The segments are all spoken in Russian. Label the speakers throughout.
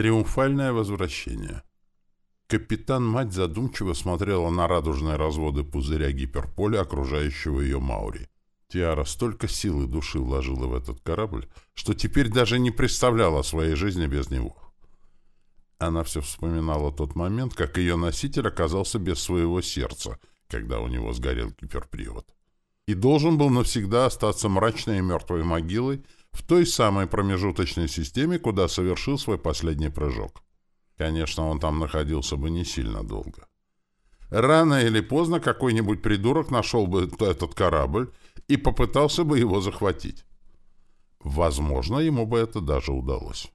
Speaker 1: Триумфальное возвращение. Капитан-мать задумчиво смотрела на радужные разводы пузыря гиперполя, окружающего ее Маури. Тиара столько сил и души вложила в этот корабль, что теперь даже не представляла своей жизни без него. Она все вспоминала тот момент, как ее носитель оказался без своего сердца, когда у него сгорел гиперпривод. И должен был навсегда остаться мрачной и мертвой могилой, в той самой промежуточной системе, куда совершил свой последний прыжок. Конечно, он там находился бы не сильно долго. Рано или поздно какой-нибудь придурок нашел бы этот корабль и попытался бы его захватить. Возможно, ему бы это даже удалось.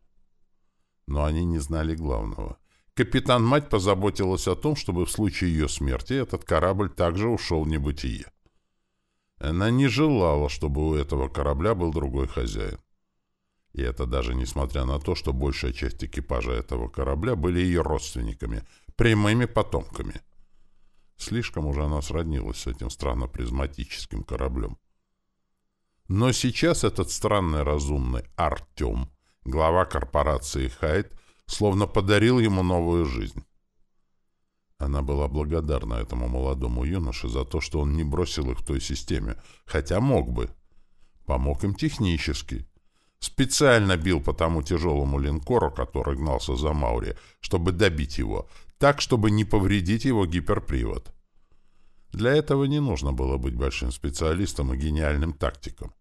Speaker 1: Но они не знали главного. Капитан-мать позаботилась о том, чтобы в случае ее смерти этот корабль также ушел в небытие. Она не желала, чтобы у этого корабля был другой хозяин. И это даже несмотря на то, что большая часть экипажа этого корабля были ее родственниками, прямыми потомками. Слишком уже она сроднилась с этим странно-призматическим кораблем. Но сейчас этот странный разумный Артем, глава корпорации Хайт, словно подарил ему новую жизнь. Она была благодарна этому молодому юноше за то, что он не бросил их в той системе, хотя мог бы. Помог им технически. Специально бил по тому тяжелому линкору, который гнался за Маури, чтобы добить его, так, чтобы не повредить его гиперпривод. Для этого не нужно было быть большим специалистом и гениальным тактиком.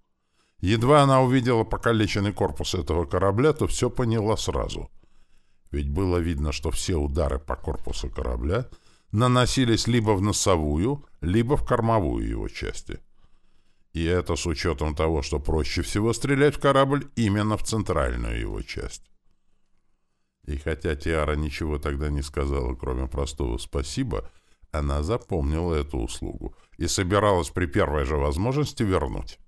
Speaker 1: Едва она увидела покалеченный корпус этого корабля, то все поняла сразу — ведь было видно, что все удары по корпусу корабля наносились либо в носовую, либо в кормовую его части. И это с учетом того, что проще всего стрелять в корабль именно в центральную его часть. И хотя Тиара ничего тогда не сказала, кроме простого «спасибо», она запомнила эту услугу и собиралась при первой же возможности вернуть.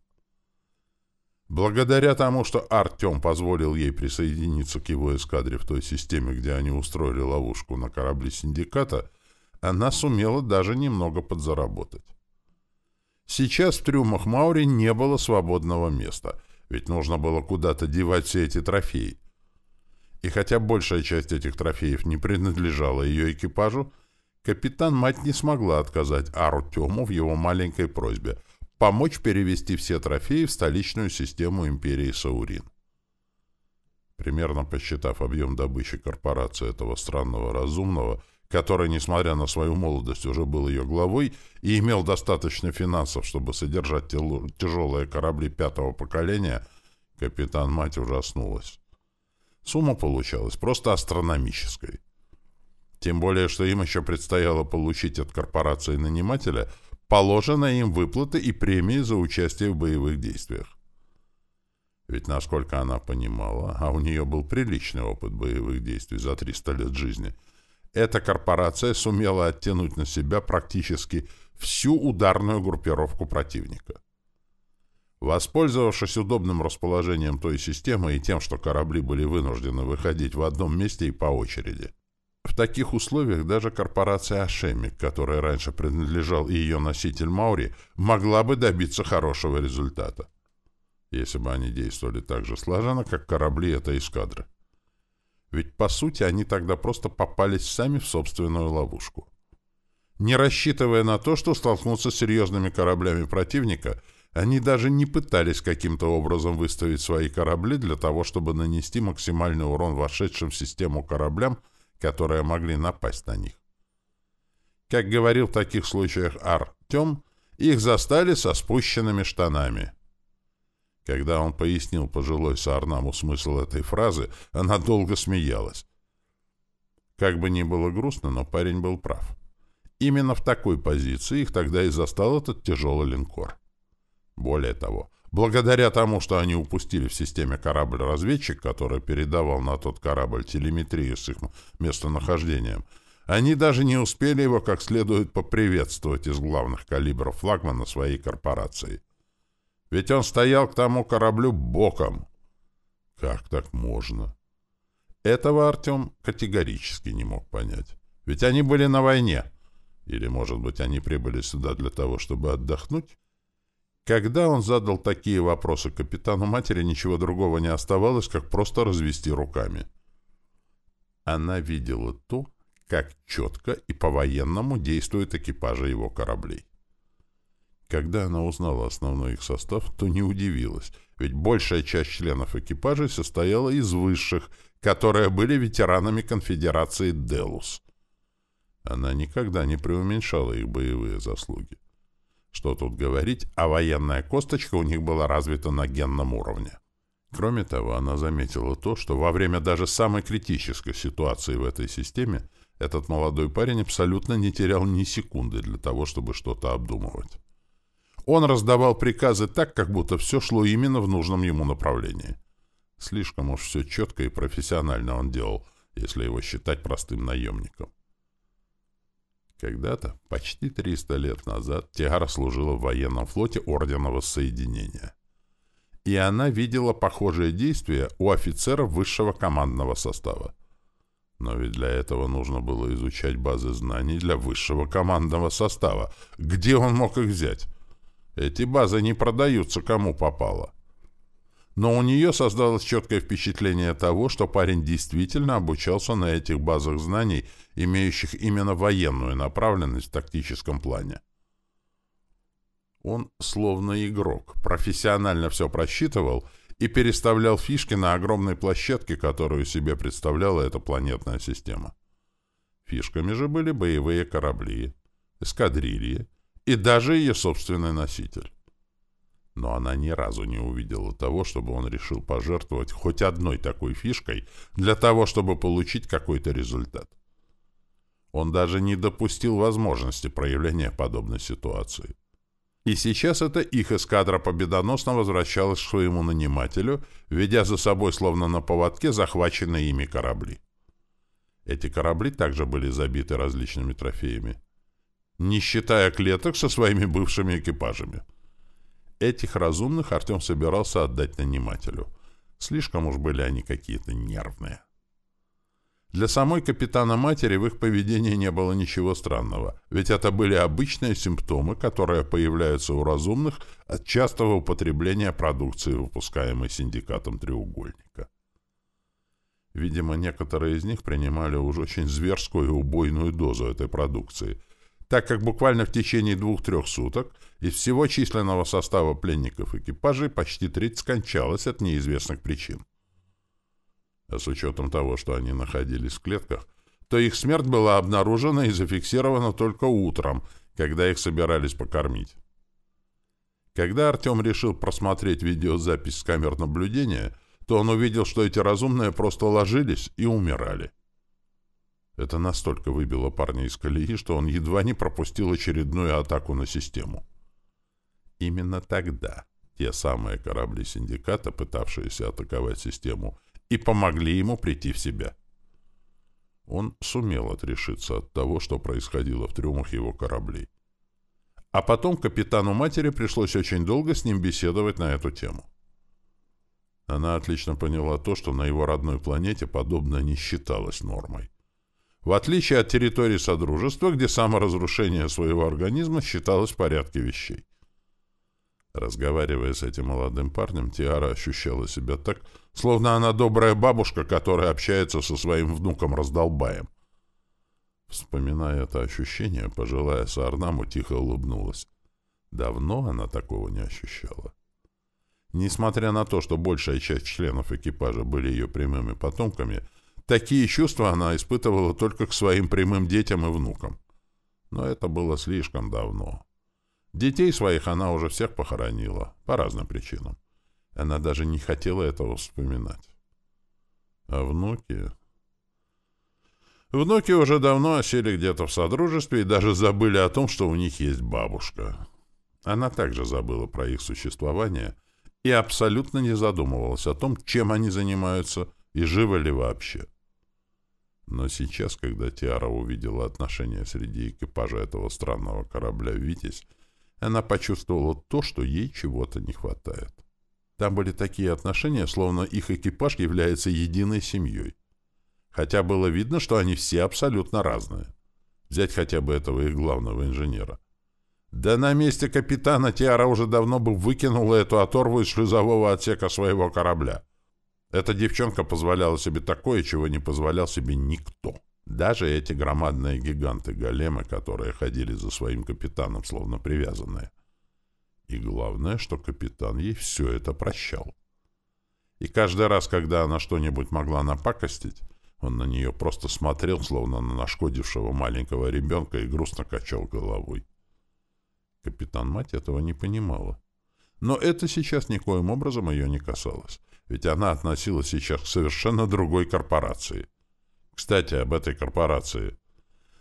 Speaker 1: Благодаря тому, что Артем позволил ей присоединиться к его эскадре в той системе, где они устроили ловушку на корабле синдиката, она сумела даже немного подзаработать. Сейчас в трюмах Маури не было свободного места, ведь нужно было куда-то девать все эти трофеи. И хотя большая часть этих трофеев не принадлежала ее экипажу, капитан-мать не смогла отказать Артему в его маленькой просьбе — помочь перевести все трофеи в столичную систему империи Саурин. Примерно посчитав объем добычи корпорации этого странного разумного, который, несмотря на свою молодость, уже был ее главой и имел достаточно финансов, чтобы содержать тяжелые корабли пятого поколения, капитан-мать ужаснулась. Сумма получалась просто астрономической. Тем более, что им еще предстояло получить от корпорации нанимателя – положены им выплаты и премии за участие в боевых действиях. Ведь, насколько она понимала, а у нее был приличный опыт боевых действий за 300 лет жизни, эта корпорация сумела оттянуть на себя практически всю ударную группировку противника. Воспользовавшись удобным расположением той системы и тем, что корабли были вынуждены выходить в одном месте и по очереди, в таких условиях даже корпорация «Ашемик», которая раньше принадлежал и ее носитель Маури, могла бы добиться хорошего результата, если бы они действовали так же слаженно, как корабли этой эскадры. Ведь, по сути, они тогда просто попались сами в собственную ловушку. Не рассчитывая на то, что столкнутся с серьезными кораблями противника, они даже не пытались каким-то образом выставить свои корабли для того, чтобы нанести максимальный урон вошедшим в систему кораблям, которые могли напасть на них. Как говорил в таких случаях Артем, их застали со спущенными штанами. Когда он пояснил пожилой Саарнаму смысл этой фразы, она долго смеялась. Как бы ни было грустно, но парень был прав. Именно в такой позиции их тогда и застал этот тяжелый линкор. Более того, Благодаря тому, что они упустили в системе корабль-разведчик, который передавал на тот корабль телеметрию с их местонахождением, они даже не успели его как следует поприветствовать из главных калибров флагмана своей корпорации. Ведь он стоял к тому кораблю боком. Как так можно? Этого Артем категорически не мог понять. Ведь они были на войне. Или, может быть, они прибыли сюда для того, чтобы отдохнуть? Когда он задал такие вопросы капитану матери, ничего другого не оставалось, как просто развести руками. Она видела то, как четко и по-военному действуют экипажи его кораблей. Когда она узнала основной их состав, то не удивилась, ведь большая часть членов экипажей состояла из высших, которые были ветеранами конфедерации «Делус». Она никогда не преуменьшала их боевые заслуги. Что тут говорить, а военная косточка у них была развита на генном уровне. Кроме того, она заметила то, что во время даже самой критической ситуации в этой системе этот молодой парень абсолютно не терял ни секунды для того, чтобы что-то обдумывать. Он раздавал приказы так, как будто все шло именно в нужном ему направлении. Слишком уж все четко и профессионально он делал, если его считать простым наемником. Когда-то, почти 300 лет назад, Тиара служила в военном флоте Ордена Воссоединения. И она видела похожие действия у офицеров высшего командного состава. Но ведь для этого нужно было изучать базы знаний для высшего командного состава. Где он мог их взять? Эти базы не продаются кому попало. Но у нее создалось четкое впечатление того, что парень действительно обучался на этих базах знаний, имеющих именно военную направленность в тактическом плане. Он, словно игрок, профессионально все просчитывал и переставлял фишки на огромной площадке, которую себе представляла эта планетная система. Фишками же были боевые корабли, эскадрильи и даже ее собственный носитель но она ни разу не увидела того, чтобы он решил пожертвовать хоть одной такой фишкой для того, чтобы получить какой-то результат. Он даже не допустил возможности проявления подобной ситуации. И сейчас это их эскадра победоносно возвращалась к своему нанимателю, ведя за собой словно на поводке захваченные ими корабли. Эти корабли также были забиты различными трофеями, не считая клеток со своими бывшими экипажами. Этих разумных Артем собирался отдать нанимателю. Слишком уж были они какие-то нервные. Для самой капитана матери в их поведении не было ничего странного, ведь это были обычные симптомы, которые появляются у разумных от частого употребления продукции, выпускаемой синдикатом треугольника. Видимо, некоторые из них принимали уж очень зверскую и убойную дозу этой продукции, так как буквально в течение двух-трех суток из всего численного состава пленников экипажей почти треть скончалась от неизвестных причин. А с учетом того, что они находились в клетках, то их смерть была обнаружена и зафиксирована только утром, когда их собирались покормить. Когда Артем решил просмотреть видеозапись с камер наблюдения, то он увидел, что эти разумные просто ложились и умирали. Это настолько выбило парня из колеи, что он едва не пропустил очередную атаку на систему. Именно тогда те самые корабли синдиката, пытавшиеся атаковать систему, и помогли ему прийти в себя. Он сумел отрешиться от того, что происходило в трюмах его кораблей. А потом капитану матери пришлось очень долго с ним беседовать на эту тему. Она отлично поняла то, что на его родной планете подобное не считалось нормой в отличие от территории Содружества, где саморазрушение своего организма считалось в порядке вещей. Разговаривая с этим молодым парнем, Тиара ощущала себя так, словно она добрая бабушка, которая общается со своим внуком-раздолбаем. Вспоминая это ощущение, пожилая Саарнаму тихо улыбнулась. Давно она такого не ощущала. Несмотря на то, что большая часть членов экипажа были ее прямыми потомками, Такие чувства она испытывала только к своим прямым детям и внукам. Но это было слишком давно. Детей своих она уже всех похоронила, по разным причинам. Она даже не хотела этого вспоминать. А внуки... Внуки уже давно осели где-то в содружестве и даже забыли о том, что у них есть бабушка. Она также забыла про их существование и абсолютно не задумывалась о том, чем они занимаются и живы ли вообще. Но сейчас, когда Тиара увидела отношения среди экипажа этого странного корабля «Витязь», она почувствовала то, что ей чего-то не хватает. Там были такие отношения, словно их экипаж является единой семьей. Хотя было видно, что они все абсолютно разные. Взять хотя бы этого их главного инженера. Да на месте капитана Тиара уже давно бы выкинула эту оторву из шлюзового отсека своего корабля. Эта девчонка позволяла себе такое, чего не позволял себе никто. Даже эти громадные гиганты-големы, которые ходили за своим капитаном, словно привязанные. И главное, что капитан ей все это прощал. И каждый раз, когда она что-нибудь могла напакостить, он на нее просто смотрел, словно на нашкодившего маленького ребенка, и грустно качал головой. Капитан-мать этого не понимала. Но это сейчас никоим образом ее не касалось, ведь она относилась сейчас к совершенно другой корпорации. Кстати, об этой корпорации.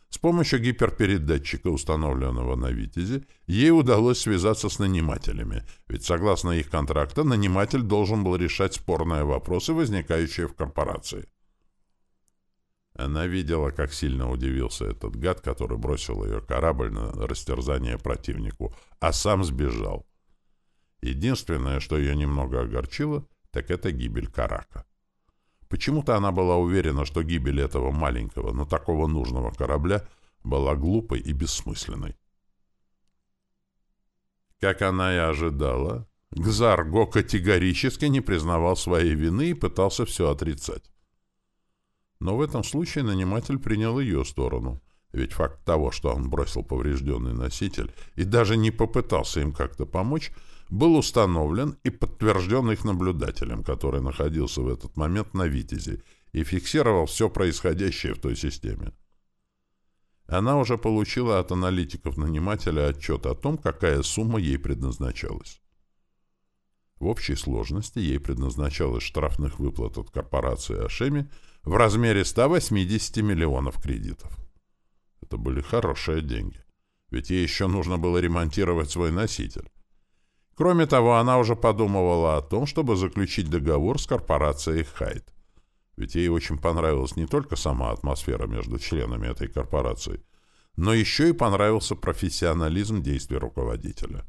Speaker 1: С помощью гиперпередатчика, установленного на «Витязе», ей удалось связаться с нанимателями, ведь согласно их контракта наниматель должен был решать спорные вопросы, возникающие в корпорации. Она видела, как сильно удивился этот гад, который бросил ее корабль на растерзание противнику, а сам сбежал. Единственное, что ее немного огорчило, так это гибель Карака. Почему-то она была уверена, что гибель этого маленького, но такого нужного корабля была глупой и бессмысленной. Как она и ожидала, Гзарго категорически не признавал своей вины и пытался все отрицать. Но в этом случае наниматель принял ее сторону, ведь факт того, что он бросил поврежденный носитель и даже не попытался им как-то помочь, был установлен и подтвержден их наблюдателем, который находился в этот момент на «Витязе» и фиксировал все происходящее в той системе. Она уже получила от аналитиков-нанимателя отчет о том, какая сумма ей предназначалась. В общей сложности ей предназначалось штрафных выплат от корпорации «Ашеми» в размере 180 миллионов кредитов. Это были хорошие деньги, ведь ей еще нужно было ремонтировать свой носитель. Кроме того, она уже подумывала о том, чтобы заключить договор с корпорацией «Хайт». Ведь ей очень понравилась не только сама атмосфера между членами этой корпорации, но еще и понравился профессионализм действий руководителя.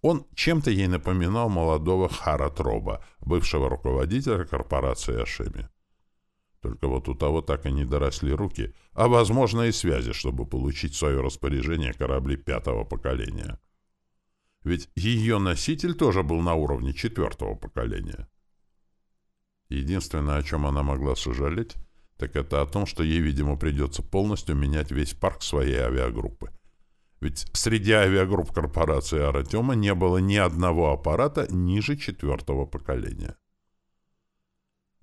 Speaker 1: Он чем-то ей напоминал молодого Хара Троба, бывшего руководителя корпорации «Ашеми». Только вот у того так и не доросли руки, а, возможно, и связи, чтобы получить в свое распоряжение корабли пятого поколения. Ведь ее носитель тоже был на уровне четвертого поколения. Единственное, о чем она могла сожалеть, так это о том, что ей, видимо, придется полностью менять весь парк своей авиагруппы. Ведь среди авиагрупп корпорации «Аратема» не было ни одного аппарата ниже четвертого поколения.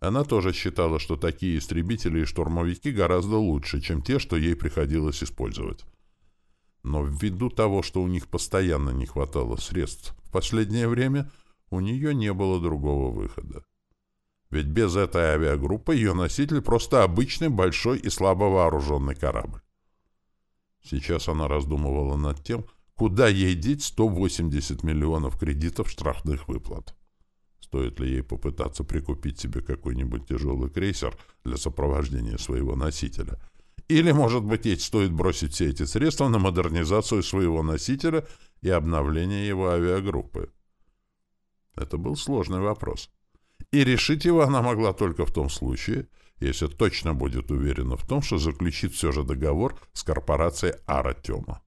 Speaker 1: Она тоже считала, что такие истребители и штурмовики гораздо лучше, чем те, что ей приходилось использовать. Но ввиду того, что у них постоянно не хватало средств, в последнее время у нее не было другого выхода. Ведь без этой авиагруппы ее носитель просто обычный большой и слабо вооруженный корабль. Сейчас она раздумывала над тем, куда ей деть 180 миллионов кредитов штрафных выплат. Стоит ли ей попытаться прикупить себе какой-нибудь тяжелый крейсер для сопровождения своего носителя – или, может быть, ей стоит бросить все эти средства на модернизацию своего носителя и обновление его авиагруппы? Это был сложный вопрос. И решить его она могла только в том случае, если точно будет уверена в том, что заключит все же договор с корпорацией Аратема.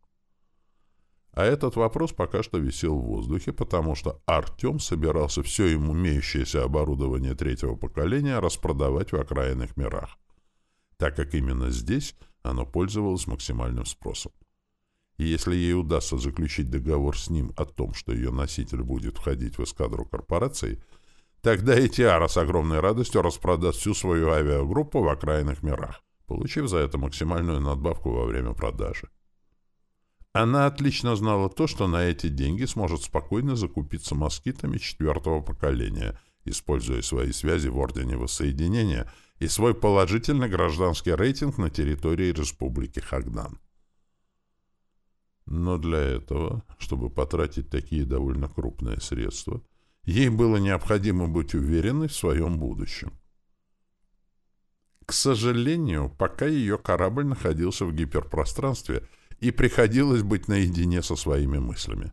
Speaker 1: А этот вопрос пока что висел в воздухе, потому что Артем собирался все им имеющееся оборудование третьего поколения распродавать в окраинных мирах так как именно здесь оно пользовалось максимальным спросом. И если ей удастся заключить договор с ним о том, что ее носитель будет входить в эскадру корпорации, тогда и Тиара с огромной радостью распродаст всю свою авиагруппу в окраинных мирах, получив за это максимальную надбавку во время продажи. Она отлично знала то, что на эти деньги сможет спокойно закупиться москитами четвертого поколения, используя свои связи в Ордене Воссоединения – и свой положительный гражданский рейтинг на территории Республики Хагдан. Но для этого, чтобы потратить такие довольно крупные средства, ей было необходимо быть уверенной в своем будущем. К сожалению, пока ее корабль находился в гиперпространстве, и приходилось быть наедине со своими мыслями.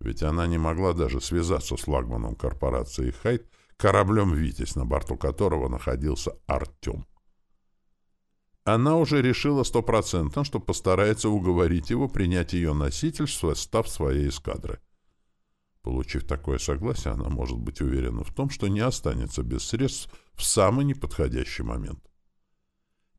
Speaker 1: Ведь она не могла даже связаться с флагманом корпорации «Хайт», кораблем «Витязь», на борту которого находился Артем. Она уже решила стопроцентно, что постарается уговорить его принять ее носитель в состав своей эскадры. Получив такое согласие, она может быть уверена в том, что не останется без средств в самый неподходящий момент.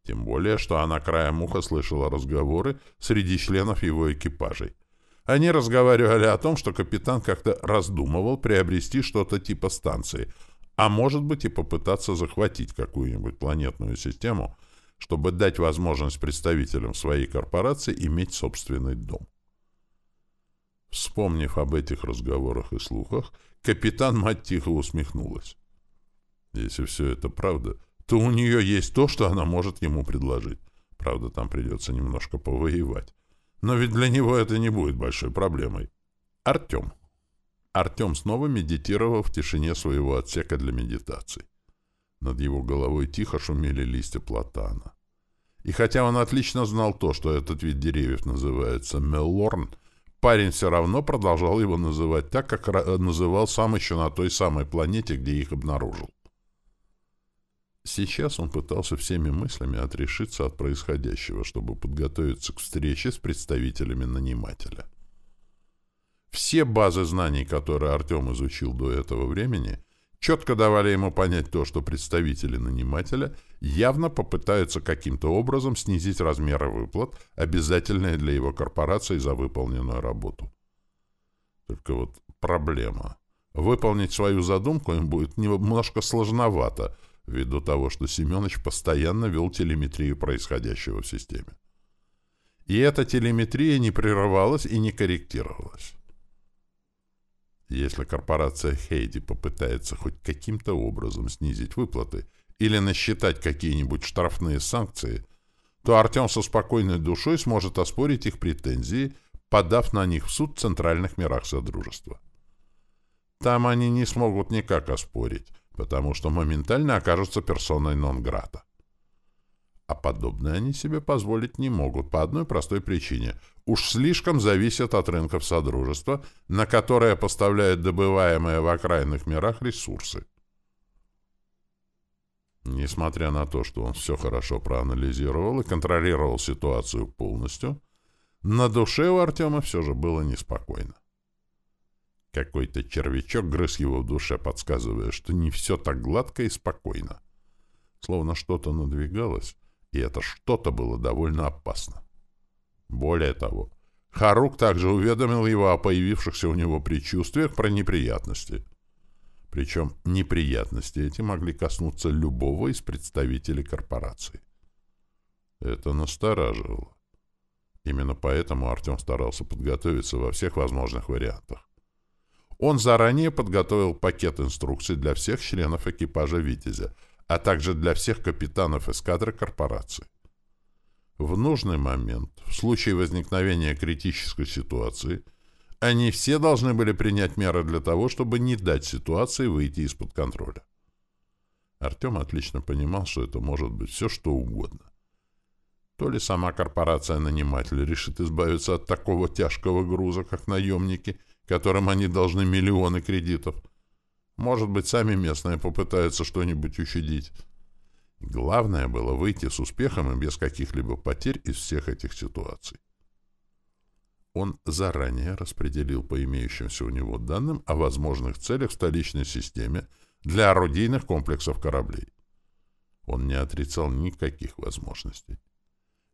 Speaker 1: Тем более, что она краем уха слышала разговоры среди членов его экипажей. Они разговаривали о том, что капитан как-то раздумывал приобрести что-то типа станции, а может быть и попытаться захватить какую-нибудь планетную систему, чтобы дать возможность представителям своей корпорации иметь собственный дом. Вспомнив об этих разговорах и слухах, капитан мать тихо усмехнулась. Если все это правда, то у нее есть то, что она может ему предложить. Правда, там придется немножко повоевать. Но ведь для него это не будет большой проблемой. Артем. Артем снова медитировал в тишине своего отсека для медитаций. Над его головой тихо шумели листья платана. И хотя он отлично знал то, что этот вид деревьев называется меллорн, парень все равно продолжал его называть так, как называл сам еще на той самой планете, где их обнаружил. Сейчас он пытался всеми мыслями отрешиться от происходящего, чтобы подготовиться к встрече с представителями нанимателя. Все базы знаний, которые Артем изучил до этого времени, четко давали ему понять то, что представители нанимателя явно попытаются каким-то образом снизить размеры выплат, обязательные для его корпорации за выполненную работу. Только вот проблема. Выполнить свою задумку им будет немножко сложновато — ввиду того, что Семенович постоянно вел телеметрию происходящего в системе. И эта телеметрия не прерывалась и не корректировалась. Если корпорация Хейди попытается хоть каким-то образом снизить выплаты или насчитать какие-нибудь штрафные санкции, то Артем со спокойной душой сможет оспорить их претензии, подав на них в суд в центральных мирах Содружества. Там они не смогут никак оспорить, потому что моментально окажутся персоной нон-грата. А подобное они себе позволить не могут по одной простой причине. Уж слишком зависят от рынков Содружества, на которые поставляют добываемые в окраинных мирах ресурсы. Несмотря на то, что он все хорошо проанализировал и контролировал ситуацию полностью, на душе у Артема все же было неспокойно. Какой-то червячок грыз его в душе, подсказывая, что не все так гладко и спокойно. Словно что-то надвигалось, и это что-то было довольно опасно. Более того, Харук также уведомил его о появившихся у него предчувствиях про неприятности. Причем неприятности эти могли коснуться любого из представителей корпорации. Это настораживало. Именно поэтому Артем старался подготовиться во всех возможных вариантах. Он заранее подготовил пакет инструкций для всех членов экипажа «Витязя», а также для всех капитанов эскадры корпорации. В нужный момент, в случае возникновения критической ситуации, они все должны были принять меры для того, чтобы не дать ситуации выйти из-под контроля. Артем отлично понимал, что это может быть все, что угодно. То ли сама корпорация нанимателя решит избавиться от такого тяжкого груза, как наемники, которым они должны миллионы кредитов. Может быть, сами местные попытаются что-нибудь ущадить. Главное было выйти с успехом и без каких-либо потерь из всех этих ситуаций. Он заранее распределил по имеющимся у него данным о возможных целях в столичной системе для орудийных комплексов кораблей. Он не отрицал никаких возможностей.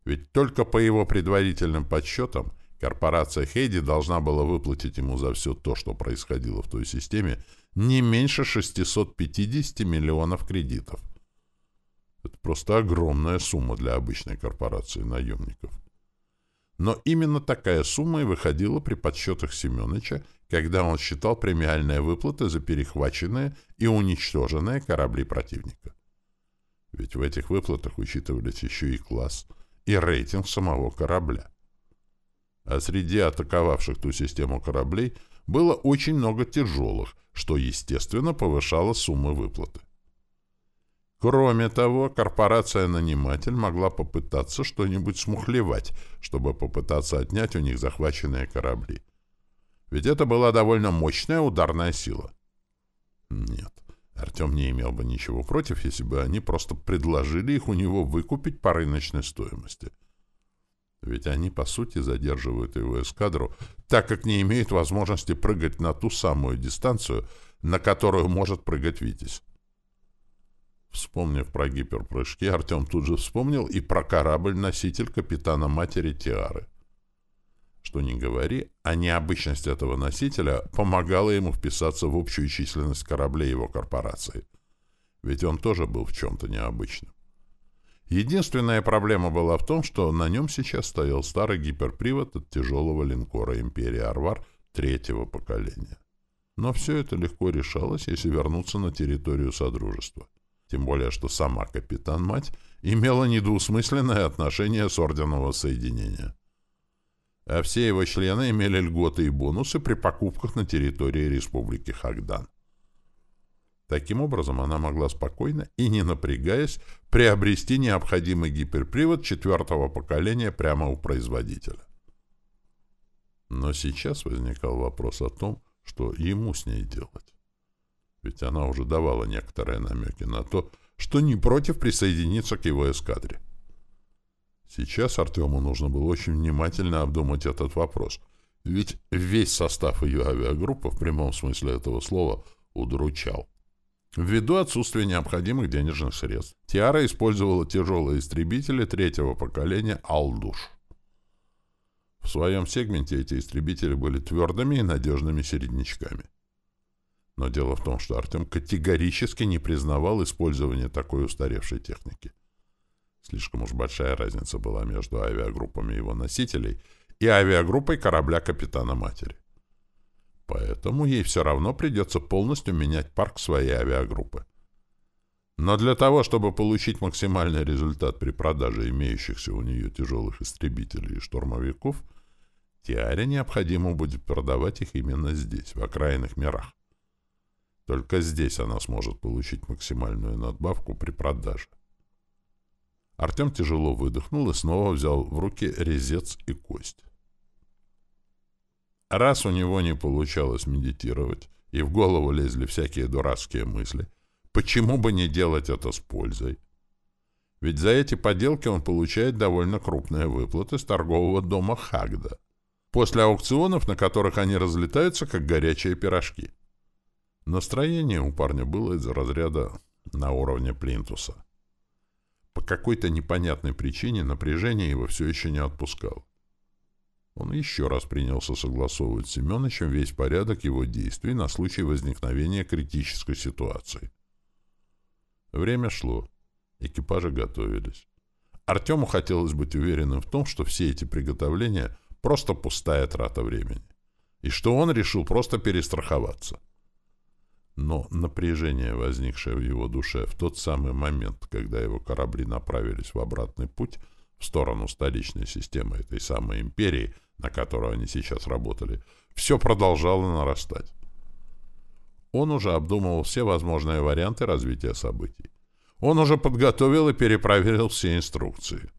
Speaker 1: Ведь только по его предварительным подсчетам Корпорация Хейди должна была выплатить ему за все то, что происходило в той системе, не меньше 650 миллионов кредитов. Это просто огромная сумма для обычной корпорации наемников. Но именно такая сумма и выходила при подсчетах Семеновича, когда он считал премиальные выплаты за перехваченные и уничтоженные корабли противника. Ведь в этих выплатах учитывались еще и класс, и рейтинг самого корабля а среди атаковавших ту систему кораблей было очень много тяжелых, что, естественно, повышало суммы выплаты. Кроме того, корпорация-наниматель могла попытаться что-нибудь смухлевать, чтобы попытаться отнять у них захваченные корабли. Ведь это была довольно мощная ударная сила. Нет, Артем не имел бы ничего против, если бы они просто предложили их у него выкупить по рыночной стоимости — ведь они, по сути, задерживают его эскадру, так как не имеет возможности прыгать на ту самую дистанцию, на которую может прыгать Витязь. Вспомнив про гиперпрыжки, Артем тут же вспомнил и про корабль-носитель капитана матери Тиары. Что ни говори, а необычность этого носителя помогала ему вписаться в общую численность кораблей его корпорации. Ведь он тоже был в чем-то необычным. Единственная проблема была в том, что на нем сейчас стоял старый гиперпривод от тяжелого линкора «Империя Арвар» третьего поколения. Но все это легко решалось, если вернуться на территорию Содружества. Тем более, что сама капитан-мать имела недвусмысленное отношение с Орденового Соединения. А все его члены имели льготы и бонусы при покупках на территории Республики Хагдан. Таким образом, она могла спокойно и не напрягаясь приобрести необходимый гиперпривод четвертого поколения прямо у производителя. Но сейчас возникал вопрос о том, что ему с ней делать ведь она уже давала некоторые намеки на то, что не против присоединиться к его эскадре. Сейчас Артему нужно было очень внимательно обдумать этот вопрос, ведь весь состав ее авиагруппы в прямом смысле этого слова удручал. Ввиду отсутствия необходимых денежных средств, Тиара использовала тяжелые истребители третьего поколения «Алдуш». В своем сегменте эти истребители были твердыми и надежными середнячками. Но дело в том, что Артем категорически не признавал использование такой устаревшей техники. Слишком уж большая разница была между авиагруппами его носителей и авиагруппой корабля капитана матери. Поэтому ей все равно придется полностью менять парк своей авиагруппы. Но для того, чтобы получить максимальный результат при продаже имеющихся у нее тяжелых истребителей и штурмовиков, Тиаре необходимо будет продавать их именно здесь, в окраинных мирах. Только здесь она сможет получить максимальную надбавку при продаже. Артем тяжело выдохнул и снова взял в руки резец и кость. Раз у него не получалось медитировать, и в голову лезли всякие дурацкие мысли, почему бы не делать это с пользой? Ведь за эти поделки он получает довольно крупные выплаты с торгового дома Хагда, после аукционов, на которых они разлетаются, как горячие пирожки. Настроение у парня было из разряда на уровне плинтуса. По какой-то непонятной причине напряжение его все еще не отпускало. Он еще раз принялся согласовывать с Семеновичем весь порядок его действий на случай возникновения критической ситуации. Время шло. Экипажи готовились. Артему хотелось быть уверенным в том, что все эти приготовления — просто пустая трата времени. И что он решил просто перестраховаться — но напряжение, возникшее в его душе в тот самый момент, когда его корабли направились в обратный путь в сторону столичной системы этой самой империи, на которую они сейчас работали, все продолжало нарастать. Он уже обдумывал все возможные варианты развития событий. Он уже подготовил и перепроверил все инструкции.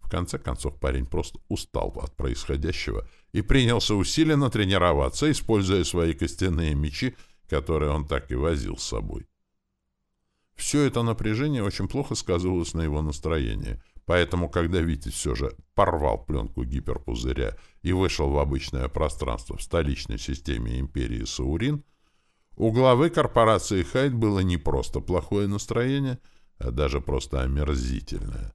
Speaker 1: В конце концов, парень просто устал от происходящего и принялся усиленно тренироваться, используя свои костяные мечи которые он так и возил с собой. Все это напряжение очень плохо сказывалось на его настроении, поэтому, когда Витязь все же порвал пленку гиперпузыря и вышел в обычное пространство в столичной системе империи Саурин, у главы корпорации Хайд было не просто плохое настроение, а даже просто омерзительное.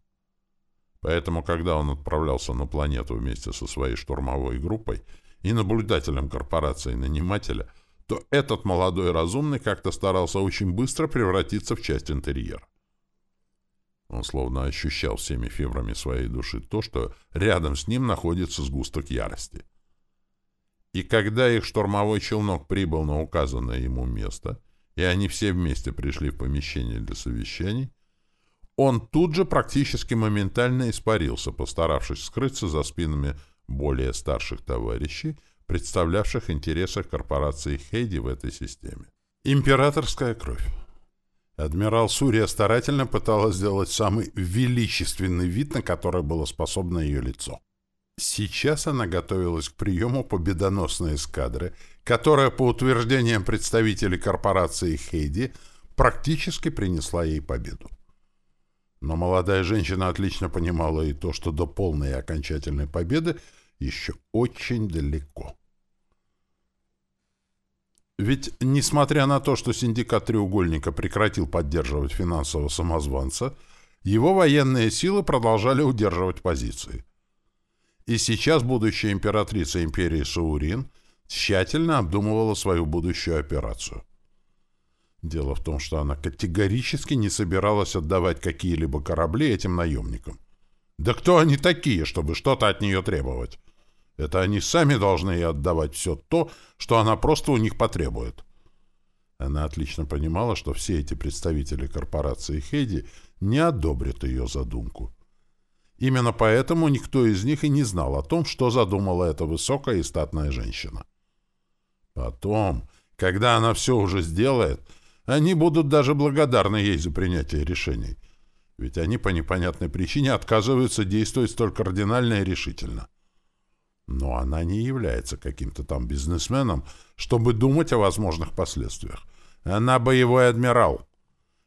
Speaker 1: Поэтому, когда он отправлялся на планету вместе со своей штурмовой группой и наблюдателем корпорации нанимателя – то этот молодой разумный как-то старался очень быстро превратиться в часть интерьера. Он словно ощущал всеми фибрами своей души то, что рядом с ним находится сгусток ярости. И когда их штурмовой челнок прибыл на указанное ему место, и они все вместе пришли в помещение для совещаний, он тут же практически моментально испарился, постаравшись скрыться за спинами более старших товарищей, представлявших интересы корпорации Хейди в этой системе. Императорская кровь. Адмирал Сурия старательно пыталась сделать самый величественный вид, на который было способно ее лицо. Сейчас она готовилась к приему победоносной эскадры, которая, по утверждениям представителей корпорации Хейди, практически принесла ей победу. Но молодая женщина отлично понимала и то, что до полной и окончательной победы еще очень далеко. Ведь, несмотря на то, что синдикат «Треугольника» прекратил поддерживать финансового самозванца, его военные силы продолжали удерживать позиции. И сейчас будущая императрица империи Саурин тщательно обдумывала свою будущую операцию. Дело в том, что она категорически не собиралась отдавать какие-либо корабли этим наемникам. Да кто они такие, чтобы что-то от нее требовать? Это они сами должны ей отдавать все то, что она просто у них потребует. Она отлично понимала, что все эти представители корпорации Хейди не одобрят ее задумку. Именно поэтому никто из них и не знал о том, что задумала эта высокая и статная женщина. Потом, когда она все уже сделает, они будут даже благодарны ей за принятие решений. Ведь они по непонятной причине отказываются действовать столь кардинально и решительно. Но она не является каким-то там бизнесменом, чтобы думать о возможных последствиях. Она боевой адмирал.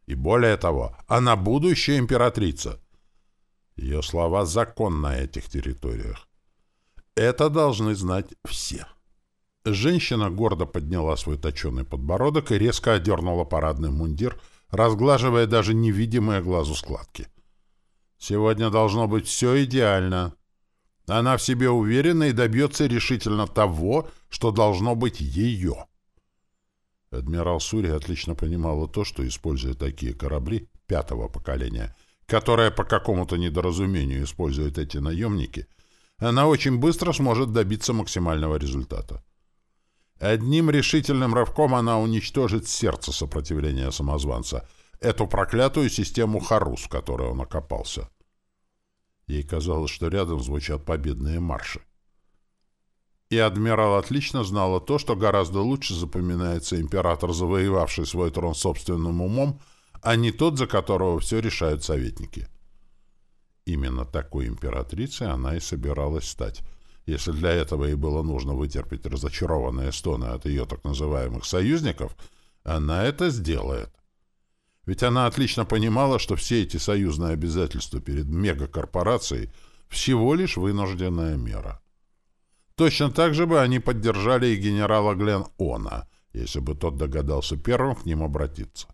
Speaker 1: И более того, она будущая императрица. Ее слова — закон на этих территориях. Это должны знать все. Женщина гордо подняла свой точеный подбородок и резко одернула парадный мундир, разглаживая даже невидимые глазу складки. «Сегодня должно быть все идеально», она в себе уверена и добьется решительно того, что должно быть ее. Адмирал Сури отлично понимала то, что, используя такие корабли пятого поколения, которые по какому-то недоразумению используют эти наемники, она очень быстро сможет добиться максимального результата. Одним решительным рывком она уничтожит сердце сопротивления самозванца, эту проклятую систему Харус, в которой он окопался. Ей казалось, что рядом звучат победные марши. И адмирал отлично знала то, что гораздо лучше запоминается император, завоевавший свой трон собственным умом, а не тот, за которого все решают советники. Именно такой императрицей она и собиралась стать, если для этого ей было нужно вытерпеть разочарованные стоны от ее так называемых союзников, она это сделает. Ведь она отлично понимала, что все эти союзные обязательства перед мегакорпорацией всего лишь вынужденная мера. Точно так же бы они поддержали и генерала Глен Она, если бы тот догадался первым к ним обратиться.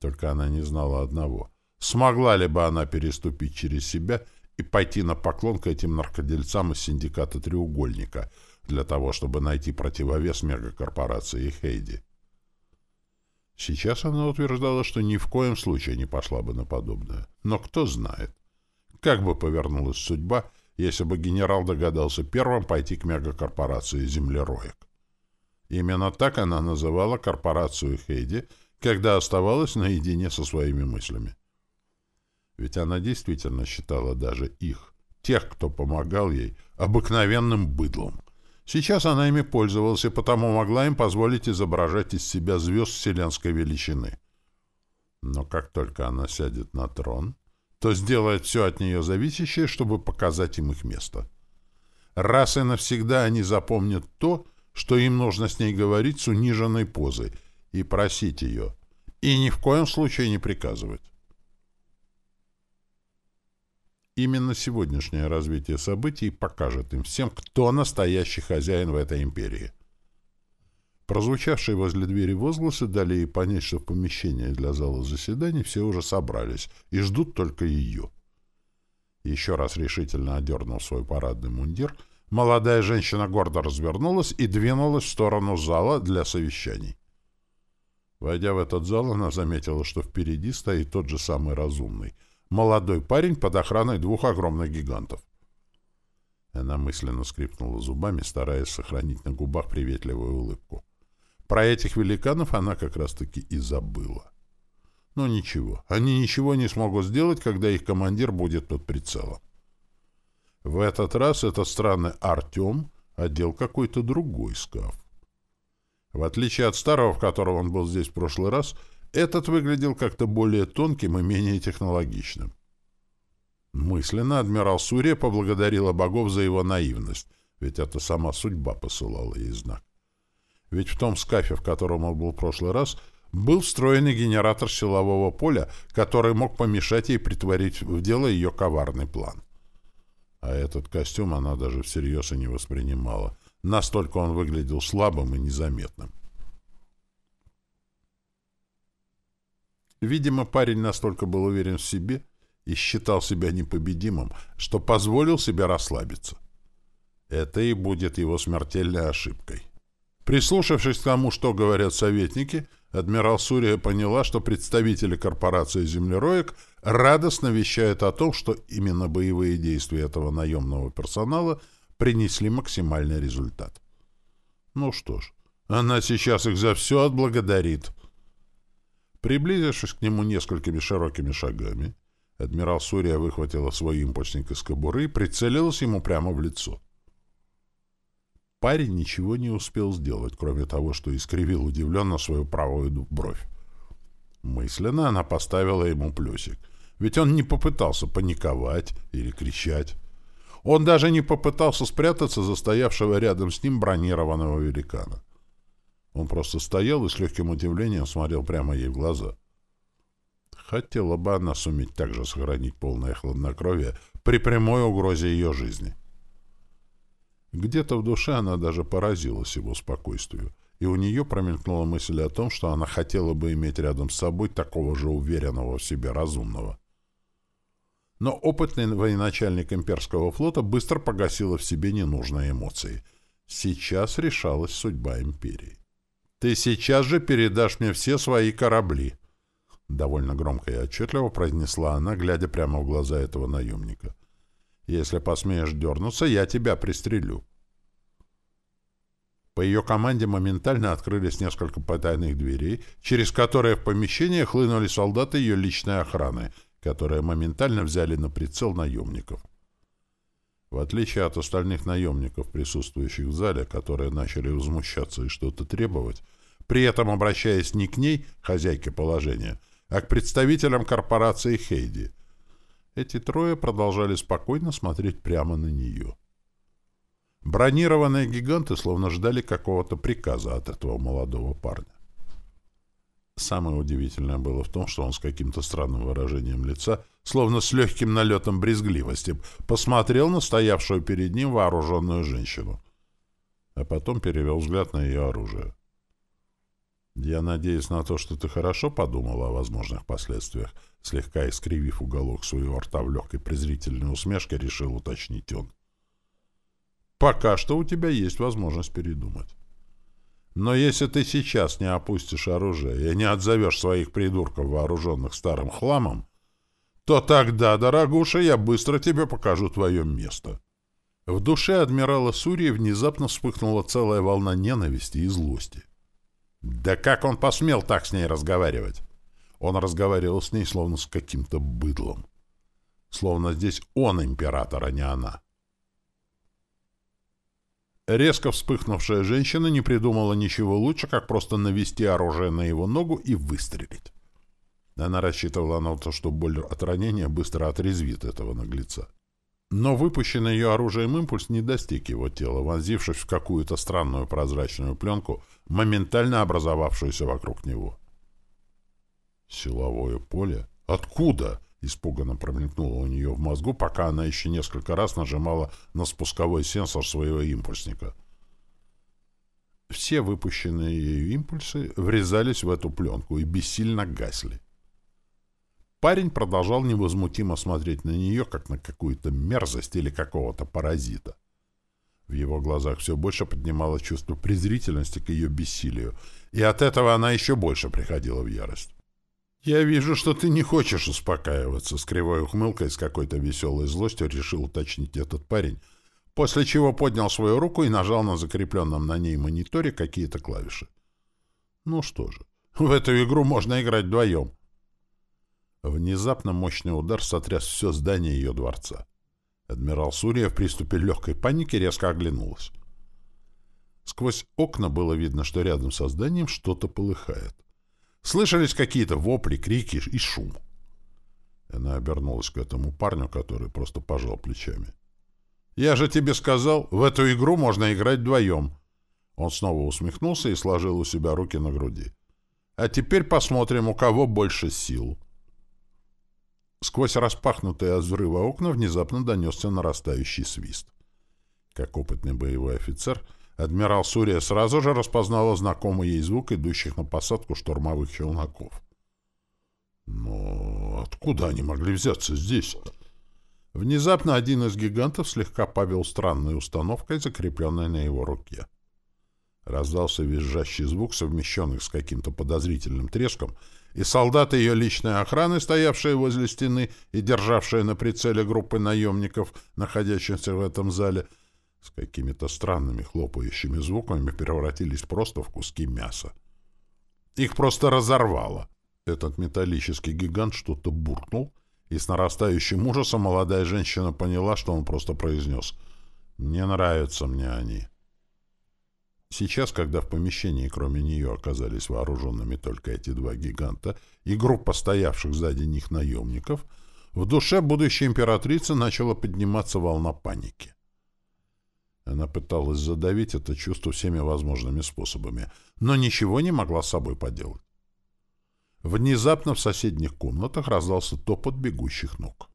Speaker 1: Только она не знала одного. Смогла ли бы она переступить через себя и пойти на поклон к этим наркодельцам из синдиката «Треугольника» для того, чтобы найти противовес мегакорпорации Хейди? Сейчас она утверждала, что ни в коем случае не пошла бы на подобное. Но кто знает. Как бы повернулась судьба, если бы генерал догадался первым пойти к мегакорпорации землероек. Именно так она называла корпорацию Хейди, когда оставалась наедине со своими мыслями. Ведь она действительно считала даже их, тех, кто помогал ей, обыкновенным быдлом. Сейчас она ими пользовалась и потому могла им позволить изображать из себя звезд вселенской величины. Но как только она сядет на трон, то сделает все от нее зависящее, чтобы показать им их место. Раз и навсегда они запомнят то, что им нужно с ней говорить с униженной позой и просить ее, и ни в коем случае не приказывать. Именно сегодняшнее развитие событий покажет им всем, кто настоящий хозяин в этой империи. Прозвучавшие возле двери возгласы дали ей понять, что в помещении для зала заседаний все уже собрались и ждут только ее. Еще раз решительно одернув свой парадный мундир, молодая женщина гордо развернулась и двинулась в сторону зала для совещаний. Войдя в этот зал, она заметила, что впереди стоит тот же самый разумный — молодой парень под охраной двух огромных гигантов. Она мысленно скрипнула зубами, стараясь сохранить на губах приветливую улыбку. Про этих великанов она как раз-таки и забыла. Но ничего, они ничего не смогут сделать, когда их командир будет под прицелом. В этот раз этот странный Артем одел какой-то другой скаф. В отличие от старого, в котором он был здесь в прошлый раз, этот выглядел как-то более тонким и менее технологичным. Мысленно адмирал Сурия поблагодарила богов за его наивность, ведь это сама судьба посылала ей знак. Ведь в том скафе, в котором он был в прошлый раз, был встроенный генератор силового поля, который мог помешать ей притворить в дело ее коварный план. А этот костюм она даже всерьез и не воспринимала. Настолько он выглядел слабым и незаметным. Видимо, парень настолько был уверен в себе и считал себя непобедимым, что позволил себе расслабиться. Это и будет его смертельной ошибкой. Прислушавшись к тому, что говорят советники, адмирал Сурия поняла, что представители корпорации землероек радостно вещают о том, что именно боевые действия этого наемного персонала принесли максимальный результат. Ну что ж, она сейчас их за все отблагодарит. Приблизившись к нему несколькими широкими шагами, адмирал Сурия выхватила свой импульсник из кобуры и прицелилась ему прямо в лицо. Парень ничего не успел сделать, кроме того, что искривил удивленно свою правую бровь. Мысленно она поставила ему плюсик, ведь он не попытался паниковать или кричать. Он даже не попытался спрятаться за стоявшего рядом с ним бронированного великана. Он просто стоял и с легким удивлением смотрел прямо ей в глаза. Хотела бы она суметь также сохранить полное хладнокровие при прямой угрозе ее жизни. Где-то в душе она даже поразилась его спокойствию, и у нее промелькнула мысль о том, что она хотела бы иметь рядом с собой такого же уверенного в себе разумного. Но опытный военачальник имперского флота быстро погасила в себе ненужные эмоции. Сейчас решалась судьба империи. «Ты сейчас же передашь мне все свои корабли!» Довольно громко и отчетливо произнесла она, глядя прямо в глаза этого наемника. «Если посмеешь дернуться, я тебя пристрелю». По ее команде моментально открылись несколько потайных дверей, через которые в помещение хлынули солдаты ее личной охраны, которые моментально взяли на прицел наемников. В отличие от остальных наемников, присутствующих в зале, которые начали возмущаться и что-то требовать, при этом обращаясь не к ней, хозяйке положения, а к представителям корпорации Хейди. Эти трое продолжали спокойно смотреть прямо на нее. Бронированные гиганты словно ждали какого-то приказа от этого молодого парня. Самое удивительное было в том, что он с каким-то странным выражением лица, словно с легким налетом брезгливости, посмотрел на стоявшую перед ним вооруженную женщину, а потом перевел взгляд на ее оружие. «Я надеюсь на то, что ты хорошо подумала о возможных последствиях», слегка искривив уголок своего рта в легкой презрительной усмешке, решил уточнить он. «Пока что у тебя есть возможность передумать». Но если ты сейчас не опустишь оружие и не отзовешь своих придурков, вооруженных старым хламом, то тогда, дорогуша, я быстро тебе покажу твое место». В душе адмирала Сурии внезапно вспыхнула целая волна ненависти и злости. Да как он посмел так с ней разговаривать? Он разговаривал с ней словно с каким-то быдлом. Словно здесь он император, а не она. Резко вспыхнувшая женщина не придумала ничего лучше, как просто навести оружие на его ногу и выстрелить. Она рассчитывала на то, что боль от ранения быстро отрезвит этого наглеца. Но выпущенный ее оружием импульс не достиг его тела, вонзившись в какую-то странную прозрачную пленку, моментально образовавшуюся вокруг него. Силовое поле? Откуда? Испуганно промелькнуло у нее в мозгу, пока она еще несколько раз нажимала на спусковой сенсор своего импульсника. Все выпущенные ею импульсы врезались в эту пленку и бессильно гасли. Парень продолжал невозмутимо смотреть на нее, как на какую-то мерзость или какого-то паразита. В его глазах все больше поднимало чувство презрительности к ее бессилию, и от этого она еще больше приходила в ярость. «Я вижу, что ты не хочешь успокаиваться», — с кривой ухмылкой с какой-то веселой злостью решил уточнить этот парень, после чего поднял свою руку и нажал на закрепленном на ней мониторе какие-то клавиши. «Ну что же, в эту игру можно играть вдвоем». Внезапно мощный удар сотряс все здание ее дворца. Адмирал Сурия в приступе легкой паники резко оглянулась. Сквозь окна было видно, что рядом со зданием что-то полыхает. Слышались какие-то вопли, крики и шум. Она обернулась к этому парню, который просто пожал плечами. «Я же тебе сказал, в эту игру можно играть вдвоем». Он снова усмехнулся и сложил у себя руки на груди. «А теперь посмотрим, у кого больше сил». Сквозь распахнутые от взрыва окна внезапно донесся нарастающий свист. Как опытный боевой офицер, адмирал Сурия сразу же распознала знакомый ей звук идущих на посадку штурмовых челноков. Но откуда они могли взяться здесь? Внезапно один из гигантов слегка повел странной установкой, закрепленной на его руке. Раздался визжащий звук, совмещенный с каким-то подозрительным треском, и солдаты ее личной охраны, стоявшие возле стены и державшие на прицеле группы наемников, находящихся в этом зале, с какими-то странными хлопающими звуками превратились просто в куски мяса. Их просто разорвало. Этот металлический гигант что-то буркнул, и с нарастающим ужасом молодая женщина поняла, что он просто произнес «Не нравятся мне они». Сейчас, когда в помещении кроме нее оказались вооруженными только эти два гиганта и группа стоявших сзади них наемников, в душе будущей императрицы начала подниматься волна паники. Она пыталась задавить это чувство всеми возможными способами, но ничего не могла с собой поделать. Внезапно в соседних комнатах раздался топот бегущих ног.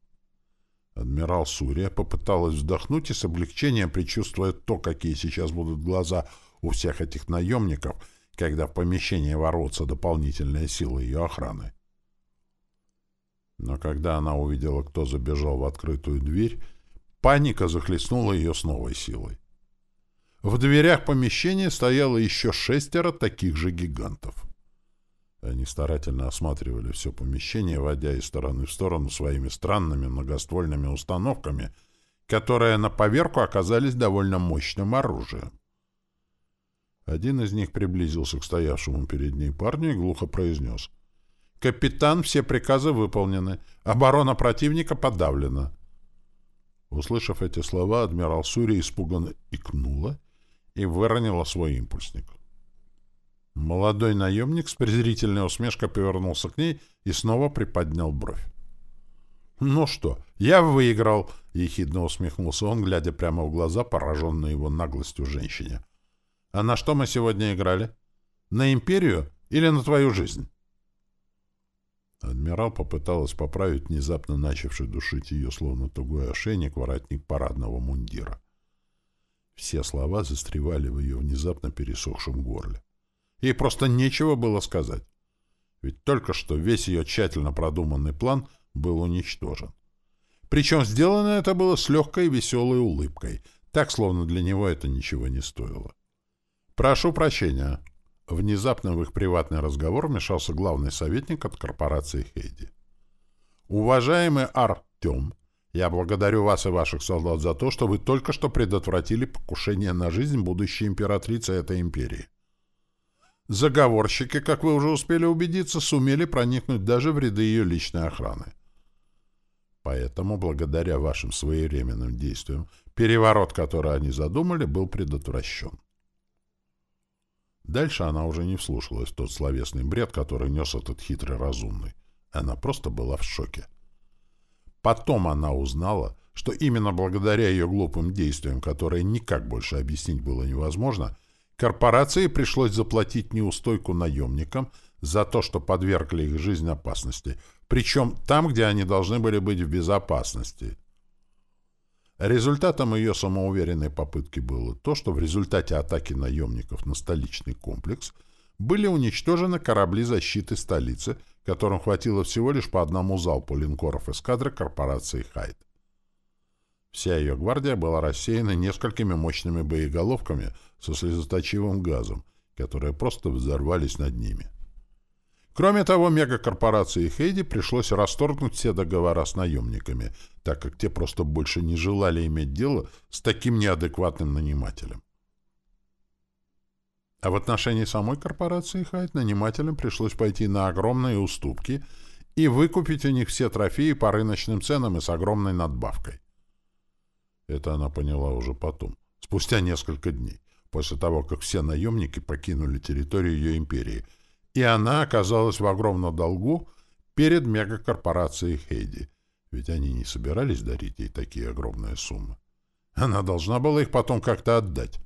Speaker 1: Адмирал Сурия попыталась вздохнуть и с облегчением, предчувствуя то, какие сейчас будут глаза у всех этих наемников, когда в помещение ворвутся дополнительные силы ее охраны. Но когда она увидела, кто забежал в открытую дверь, паника захлестнула ее с новой силой. В дверях помещения стояло еще шестеро таких же гигантов. Они старательно осматривали все помещение, водя из стороны в сторону своими странными многоствольными установками, которые на поверку оказались довольно мощным оружием. Один из них приблизился к стоявшему перед ней парню и глухо произнес. «Капитан, все приказы выполнены. Оборона противника подавлена». Услышав эти слова, адмирал Сури испуганно икнула и выронила свой импульсник. Молодой наемник с презрительной усмешкой повернулся к ней и снова приподнял бровь. «Ну что, я выиграл!» — ехидно усмехнулся он, глядя прямо в глаза, пораженной его наглостью женщине. А на что мы сегодня играли? На империю или на твою жизнь? Адмирал попыталась поправить внезапно начавший душить ее, словно тугой ошейник, воротник парадного мундира. Все слова застревали в ее внезапно пересохшем горле. Ей просто нечего было сказать. Ведь только что весь ее тщательно продуманный план был уничтожен. Причем сделано это было с легкой веселой улыбкой, так, словно для него это ничего не стоило. «Прошу прощения». Внезапно в их приватный разговор вмешался главный советник от корпорации Хейди. «Уважаемый Артем, я благодарю вас и ваших солдат за то, что вы только что предотвратили покушение на жизнь будущей императрицы этой империи. Заговорщики, как вы уже успели убедиться, сумели проникнуть даже в ряды ее личной охраны. Поэтому, благодаря вашим своевременным действиям, переворот, который они задумали, был предотвращен. Дальше она уже не вслушалась в тот словесный бред, который нес этот хитрый разумный. Она просто была в шоке. Потом она узнала, что именно благодаря ее глупым действиям, которые никак больше объяснить было невозможно, корпорации пришлось заплатить неустойку наемникам за то, что подвергли их жизнь опасности, причем там, где они должны были быть в безопасности. Результатом ее самоуверенной попытки было то, что в результате атаки наемников на столичный комплекс были уничтожены корабли защиты столицы, которым хватило всего лишь по одному залпу линкоров эскадры корпорации «Хайд». Вся ее гвардия была рассеяна несколькими мощными боеголовками со слезоточивым газом, которые просто взорвались над ними. Кроме того, мегакорпорации Хейди пришлось расторгнуть все договора с наемниками, так как те просто больше не желали иметь дело с таким неадекватным нанимателем. А в отношении самой корпорации Хайт нанимателям пришлось пойти на огромные уступки и выкупить у них все трофеи по рыночным ценам и с огромной надбавкой. Это она поняла уже потом, спустя несколько дней, после того, как все наемники покинули территорию ее империи — и она оказалась в огромном долгу перед мегакорпорацией Хейди, ведь они не собирались дарить ей такие огромные суммы. Она должна была их потом как-то отдать.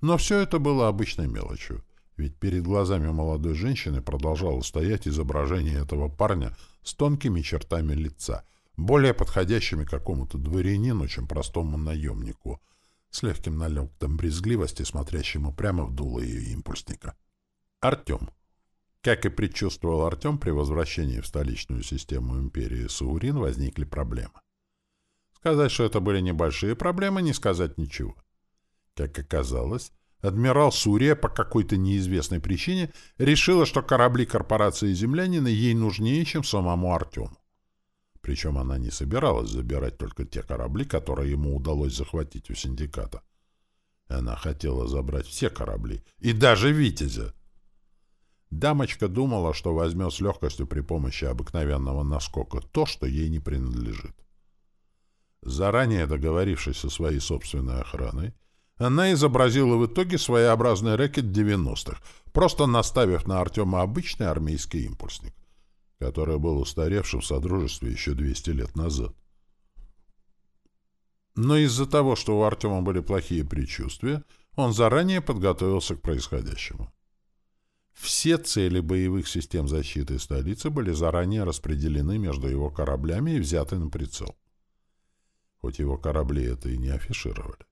Speaker 1: Но все это было обычной мелочью. Ведь перед глазами молодой женщины продолжало стоять изображение этого парня с тонкими чертами лица, более подходящими какому-то дворянину, чем простому наемнику, с легким налетом брезгливости, смотрящему прямо в дуло ее импульсника. Артем. Как и предчувствовал Артем, при возвращении в столичную систему империи Саурин возникли проблемы. Сказать, что это были небольшие проблемы, не сказать ничего. Как оказалось, адмирал Сурия по какой-то неизвестной причине решила, что корабли корпорации «Землянина» ей нужнее, чем самому Артему. Причем она не собиралась забирать только те корабли, которые ему удалось захватить у синдиката. Она хотела забрать все корабли, и даже «Витязя». Дамочка думала, что возьмет с легкостью при помощи обыкновенного наскока то, что ей не принадлежит. Заранее договорившись со своей собственной охраной, она изобразила в итоге своеобразный рэкет 90-х, просто наставив на Артема обычный армейский импульсник, который был устаревшим в Содружестве еще 200 лет назад. Но из-за того, что у Артема были плохие предчувствия, он заранее подготовился к происходящему. Все цели боевых систем защиты столицы были заранее распределены между его кораблями и взяты на прицел. Хоть его корабли это и не афишировали.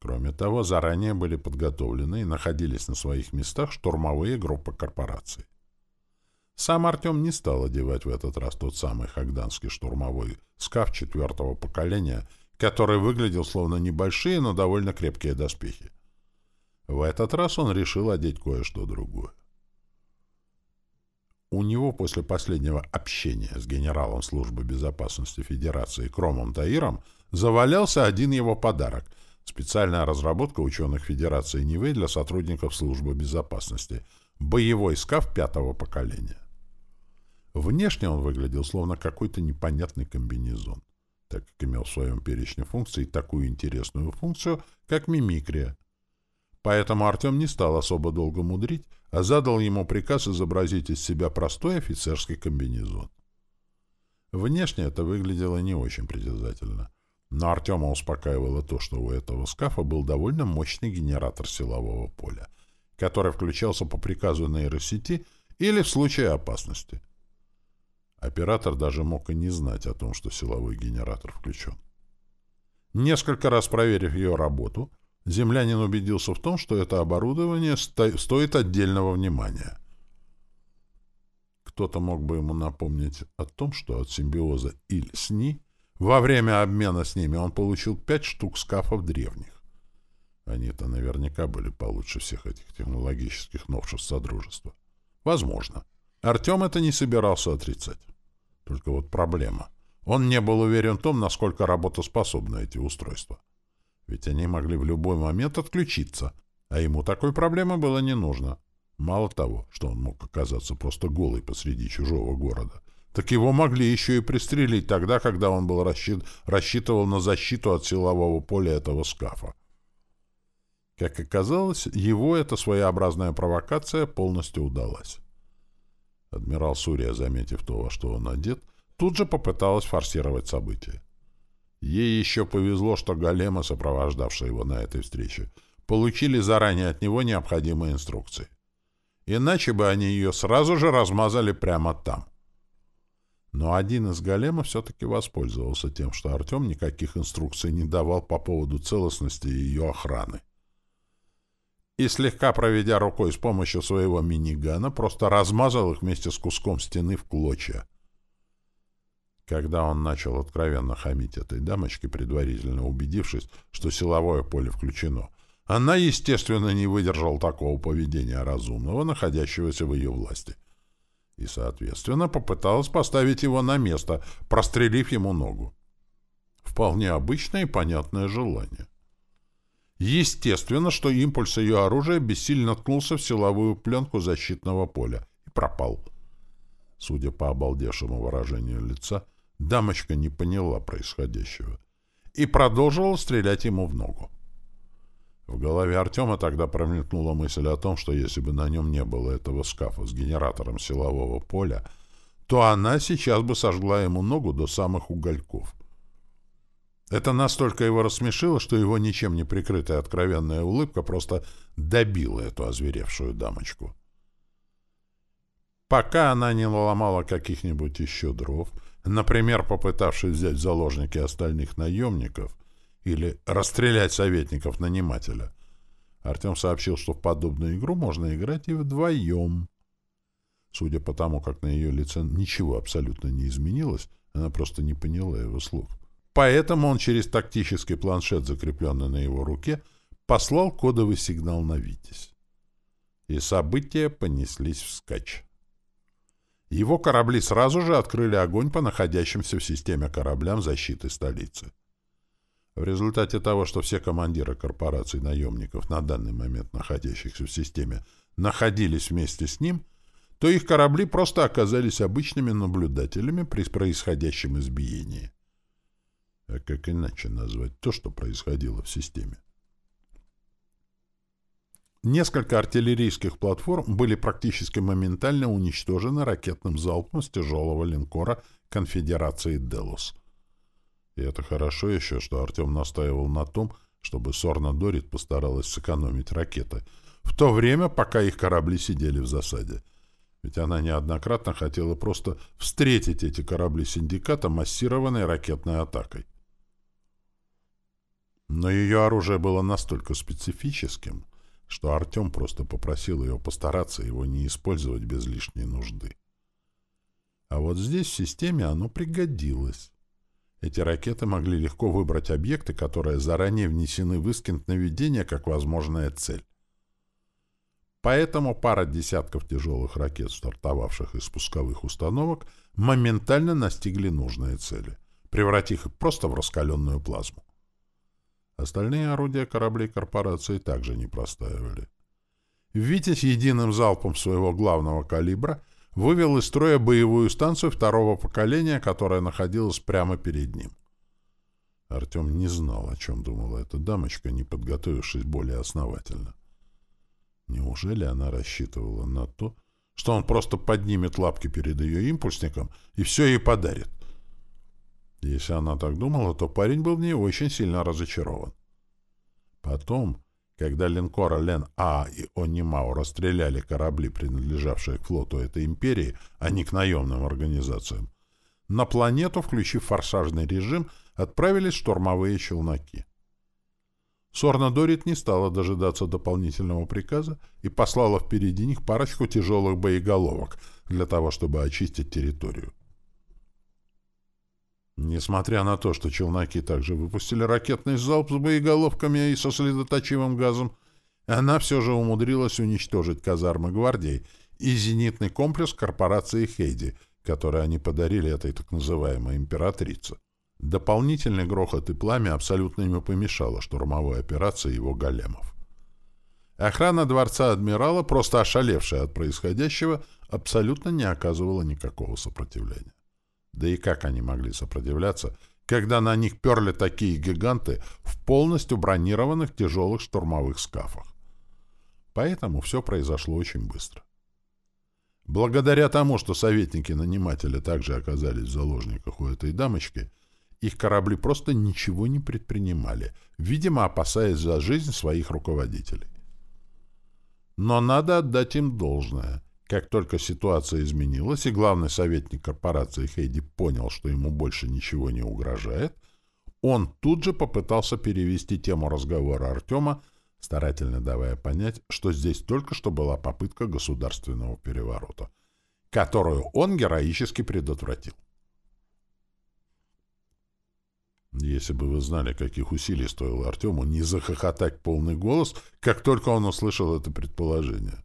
Speaker 1: Кроме того, заранее были подготовлены и находились на своих местах штурмовые группы корпораций. Сам Артем не стал одевать в этот раз тот самый хагданский штурмовой скаф четвертого поколения, который выглядел словно небольшие, но довольно крепкие доспехи. В этот раз он решил одеть кое-что другое. У него после последнего общения с генералом службы безопасности Федерации Кромом Таиром завалялся один его подарок — Специальная разработка ученых Федерации Нивы для сотрудников службы безопасности. Боевой скаф пятого поколения. Внешне он выглядел словно какой-то непонятный комбинезон, так как имел в своем перечне функций такую интересную функцию, как мимикрия. Поэтому Артем не стал особо долго мудрить, а задал ему приказ изобразить из себя простой офицерский комбинезон. Внешне это выглядело не очень притязательно. Но Артема успокаивало то, что у этого скафа был довольно мощный генератор силового поля, который включался по приказу нейросети или в случае опасности. Оператор даже мог и не знать о том, что силовой генератор включен. Несколько раз проверив ее работу, землянин убедился в том, что это оборудование сто стоит отдельного внимания. Кто-то мог бы ему напомнить о том, что от симбиоза Иль-Сни во время обмена с ними он получил пять штук скафов древних. Они-то наверняка были получше всех этих технологических новшеств Содружества. Возможно. Артем это не собирался отрицать. Только вот проблема. Он не был уверен в том, насколько работоспособны эти устройства. Ведь они могли в любой момент отключиться, а ему такой проблемы было не нужно. Мало того, что он мог оказаться просто голый посреди чужого города, так его могли еще и пристрелить тогда, когда он был рассчит... рассчитывал на защиту от силового поля этого скафа. Как оказалось, его эта своеобразная провокация полностью удалась. Адмирал Сурия, заметив то, во что он одет, тут же попыталась форсировать события. Ей еще повезло, что големы, сопровождавшие его на этой встрече, получили заранее от него необходимые инструкции. Иначе бы они ее сразу же размазали прямо там. Но один из големов все-таки воспользовался тем, что Артем никаких инструкций не давал по поводу целостности ее охраны. И слегка проведя рукой с помощью своего минигана, просто размазал их вместе с куском стены в клочья. Когда он начал откровенно хамить этой дамочке, предварительно убедившись, что силовое поле включено, она, естественно, не выдержала такого поведения разумного, находящегося в ее власти и, соответственно, попыталась поставить его на место, прострелив ему ногу. Вполне обычное и понятное желание. Естественно, что импульс ее оружия бессильно ткнулся в силовую пленку защитного поля и пропал. Судя по обалдевшему выражению лица, дамочка не поняла происходящего и продолжила стрелять ему в ногу. В голове Артема тогда промелькнула мысль о том, что если бы на нем не было этого скафа с генератором силового поля, то она сейчас бы сожгла ему ногу до самых угольков. Это настолько его рассмешило, что его ничем не прикрытая откровенная улыбка просто добила эту озверевшую дамочку. Пока она не наломала каких-нибудь еще дров, например, попытавшись взять в заложники остальных наемников или расстрелять советников нанимателя, Артем сообщил, что в подобную игру можно играть и вдвоем. Судя по тому, как на ее лице ничего абсолютно не изменилось, она просто не поняла его слов. Поэтому он через тактический планшет, закрепленный на его руке, послал кодовый сигнал на «Витязь». И события понеслись вскачь. Его корабли сразу же открыли огонь по находящимся в системе кораблям защиты столицы. В результате того, что все командиры корпораций наемников, на данный момент находящихся в системе, находились вместе с ним, то их корабли просто оказались обычными наблюдателями при происходящем избиении. А как иначе назвать то, что происходило в системе? Несколько артиллерийских платформ были практически моментально уничтожены ракетным залпом с тяжелого линкора конфедерации «Делос». И это хорошо еще, что Артем настаивал на том, чтобы Сорна Дорит постаралась сэкономить ракеты, в то время, пока их корабли сидели в засаде. Ведь она неоднократно хотела просто встретить эти корабли синдиката массированной ракетной атакой. Но ее оружие было настолько специфическим, что Артем просто попросил ее постараться его не использовать без лишней нужды. А вот здесь в системе оно пригодилось. Эти ракеты могли легко выбрать объекты, которые заранее внесены в искент наведения как возможная цель. Поэтому пара десятков тяжелых ракет, стартовавших из спусковых установок, моментально настигли нужные цели, превратив их просто в раскаленную плазму. Остальные орудия кораблей корпорации также не простаивали. «Витязь» единым залпом своего главного калибра вывел из строя боевую станцию второго поколения, которая находилась прямо перед ним. Артем не знал, о чем думала эта дамочка, не подготовившись более основательно. Неужели она рассчитывала на то, что он просто поднимет лапки перед ее импульсником и все ей подарит? Если она так думала, то парень был в ней очень сильно разочарован. Потом, когда линкора Лен-А и Онимау расстреляли корабли, принадлежавшие к флоту этой империи, а не к наемным организациям, на планету, включив форсажный режим, отправились штурмовые челноки. Сорна Дорит не стала дожидаться дополнительного приказа и послала впереди них парочку тяжелых боеголовок для того, чтобы очистить территорию. Несмотря на то, что челноки также выпустили ракетный залп с боеголовками и со следоточивым газом, она все же умудрилась уничтожить казармы гвардии и зенитный комплекс корпорации «Хейди», который они подарили этой так называемой императрице. Дополнительный грохот и пламя абсолютно не помешало штурмовой операции его големов. Охрана дворца адмирала, просто ошалевшая от происходящего, абсолютно не оказывала никакого сопротивления. Да и как они могли сопротивляться, когда на них перли такие гиганты в полностью бронированных тяжелых штурмовых скафах? Поэтому все произошло очень быстро. Благодаря тому, что советники-наниматели также оказались в заложниках у этой дамочки, их корабли просто ничего не предпринимали, видимо, опасаясь за жизнь своих руководителей. Но надо отдать им должное. Как только ситуация изменилась, и главный советник корпорации Хейди понял, что ему больше ничего не угрожает, он тут же попытался перевести тему разговора Артема, старательно давая понять, что здесь только что была попытка государственного переворота, которую он героически предотвратил. Если бы вы знали, каких усилий стоило Артему не захохотать полный голос, как только он услышал это предположение.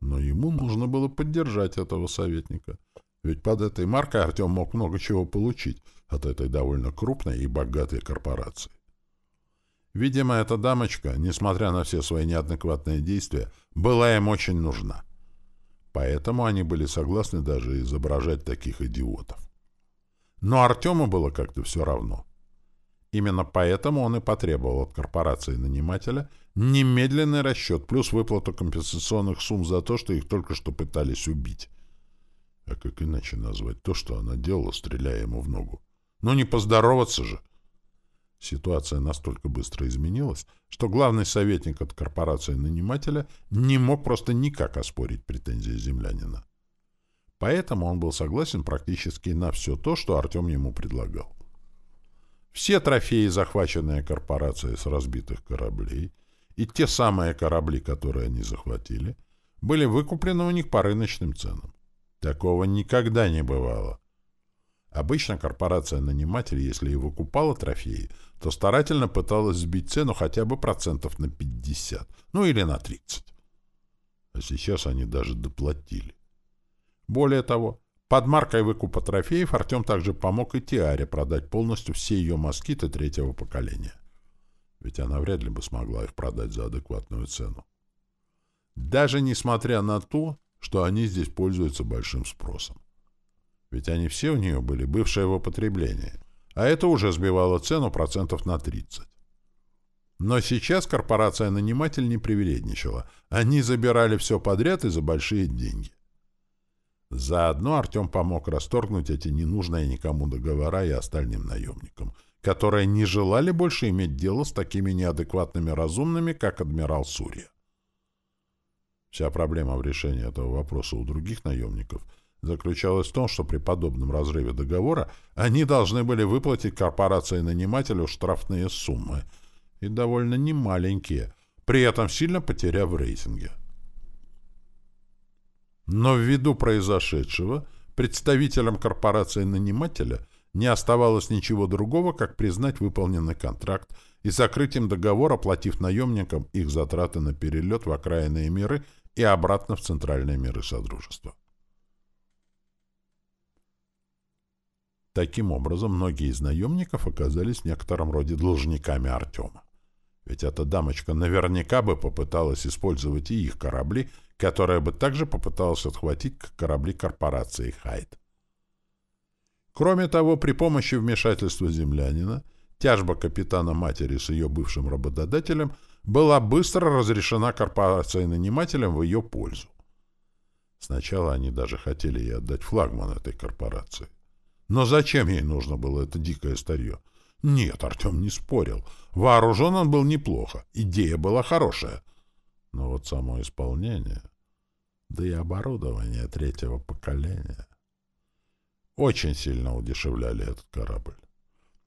Speaker 1: Но ему нужно было поддержать этого советника. Ведь под этой маркой Артем мог много чего получить от этой довольно крупной и богатой корпорации. Видимо, эта дамочка, несмотря на все свои неадекватные действия, была им очень нужна. Поэтому они были согласны даже изображать таких идиотов. Но Артему было как-то все равно. Именно поэтому он и потребовал от корпорации нанимателя немедленный расчет плюс выплату компенсационных сумм за то, что их только что пытались убить. А как иначе назвать то, что она делала, стреляя ему в ногу? Ну не поздороваться же. Ситуация настолько быстро изменилась, что главный советник от корпорации нанимателя не мог просто никак оспорить претензии землянина. Поэтому он был согласен практически на все то, что Артем ему предлагал. Все трофеи, захваченные корпорацией с разбитых кораблей, и те самые корабли, которые они захватили, были выкуплены у них по рыночным ценам. Такого никогда не бывало. Обычно корпорация-наниматель, если и выкупала трофеи, то старательно пыталась сбить цену хотя бы процентов на 50, ну или на 30. А сейчас они даже доплатили. Более того, под маркой выкупа трофеев Артем также помог и Тиаре продать полностью все ее москиты третьего поколения. Ведь она вряд ли бы смогла их продать за адекватную цену. Даже несмотря на то, что они здесь пользуются большим спросом. Ведь они все у нее были бывшее в употреблении, а это уже сбивало цену процентов на 30. Но сейчас корпорация-наниматель не привередничала. Они забирали все подряд и за большие деньги. Заодно Артем помог расторгнуть эти ненужные никому договора и остальным наемникам, которые не желали больше иметь дело с такими неадекватными разумными, как адмирал Сурья. Вся проблема в решении этого вопроса у других наемников заключалась в том, что при подобном разрыве договора они должны были выплатить корпорации-нанимателю штрафные суммы, и довольно немаленькие, при этом сильно потеряв в рейтинге. Но ввиду произошедшего представителям корпорации-нанимателя не оставалось ничего другого, как признать выполненный контракт и закрыть им договор, оплатив наемникам их затраты на перелет в окраинные миры и обратно в центральные миры Содружества. Таким образом, многие из наемников оказались в некотором роде должниками Артема. Ведь эта дамочка наверняка бы попыталась использовать и их корабли, которые бы также попыталась отхватить корабли корпорации «Хайд». Кроме того, при помощи вмешательства землянина, тяжба капитана матери с ее бывшим работодателем была быстро разрешена корпорацией-нанимателем в ее пользу. Сначала они даже хотели ей отдать флагман этой корпорации. Но зачем ей нужно было это дикое старье? Нет, Артем не спорил. Вооружен он был неплохо, идея была хорошая. Но вот само исполнение, да и оборудование третьего поколения очень сильно удешевляли этот корабль.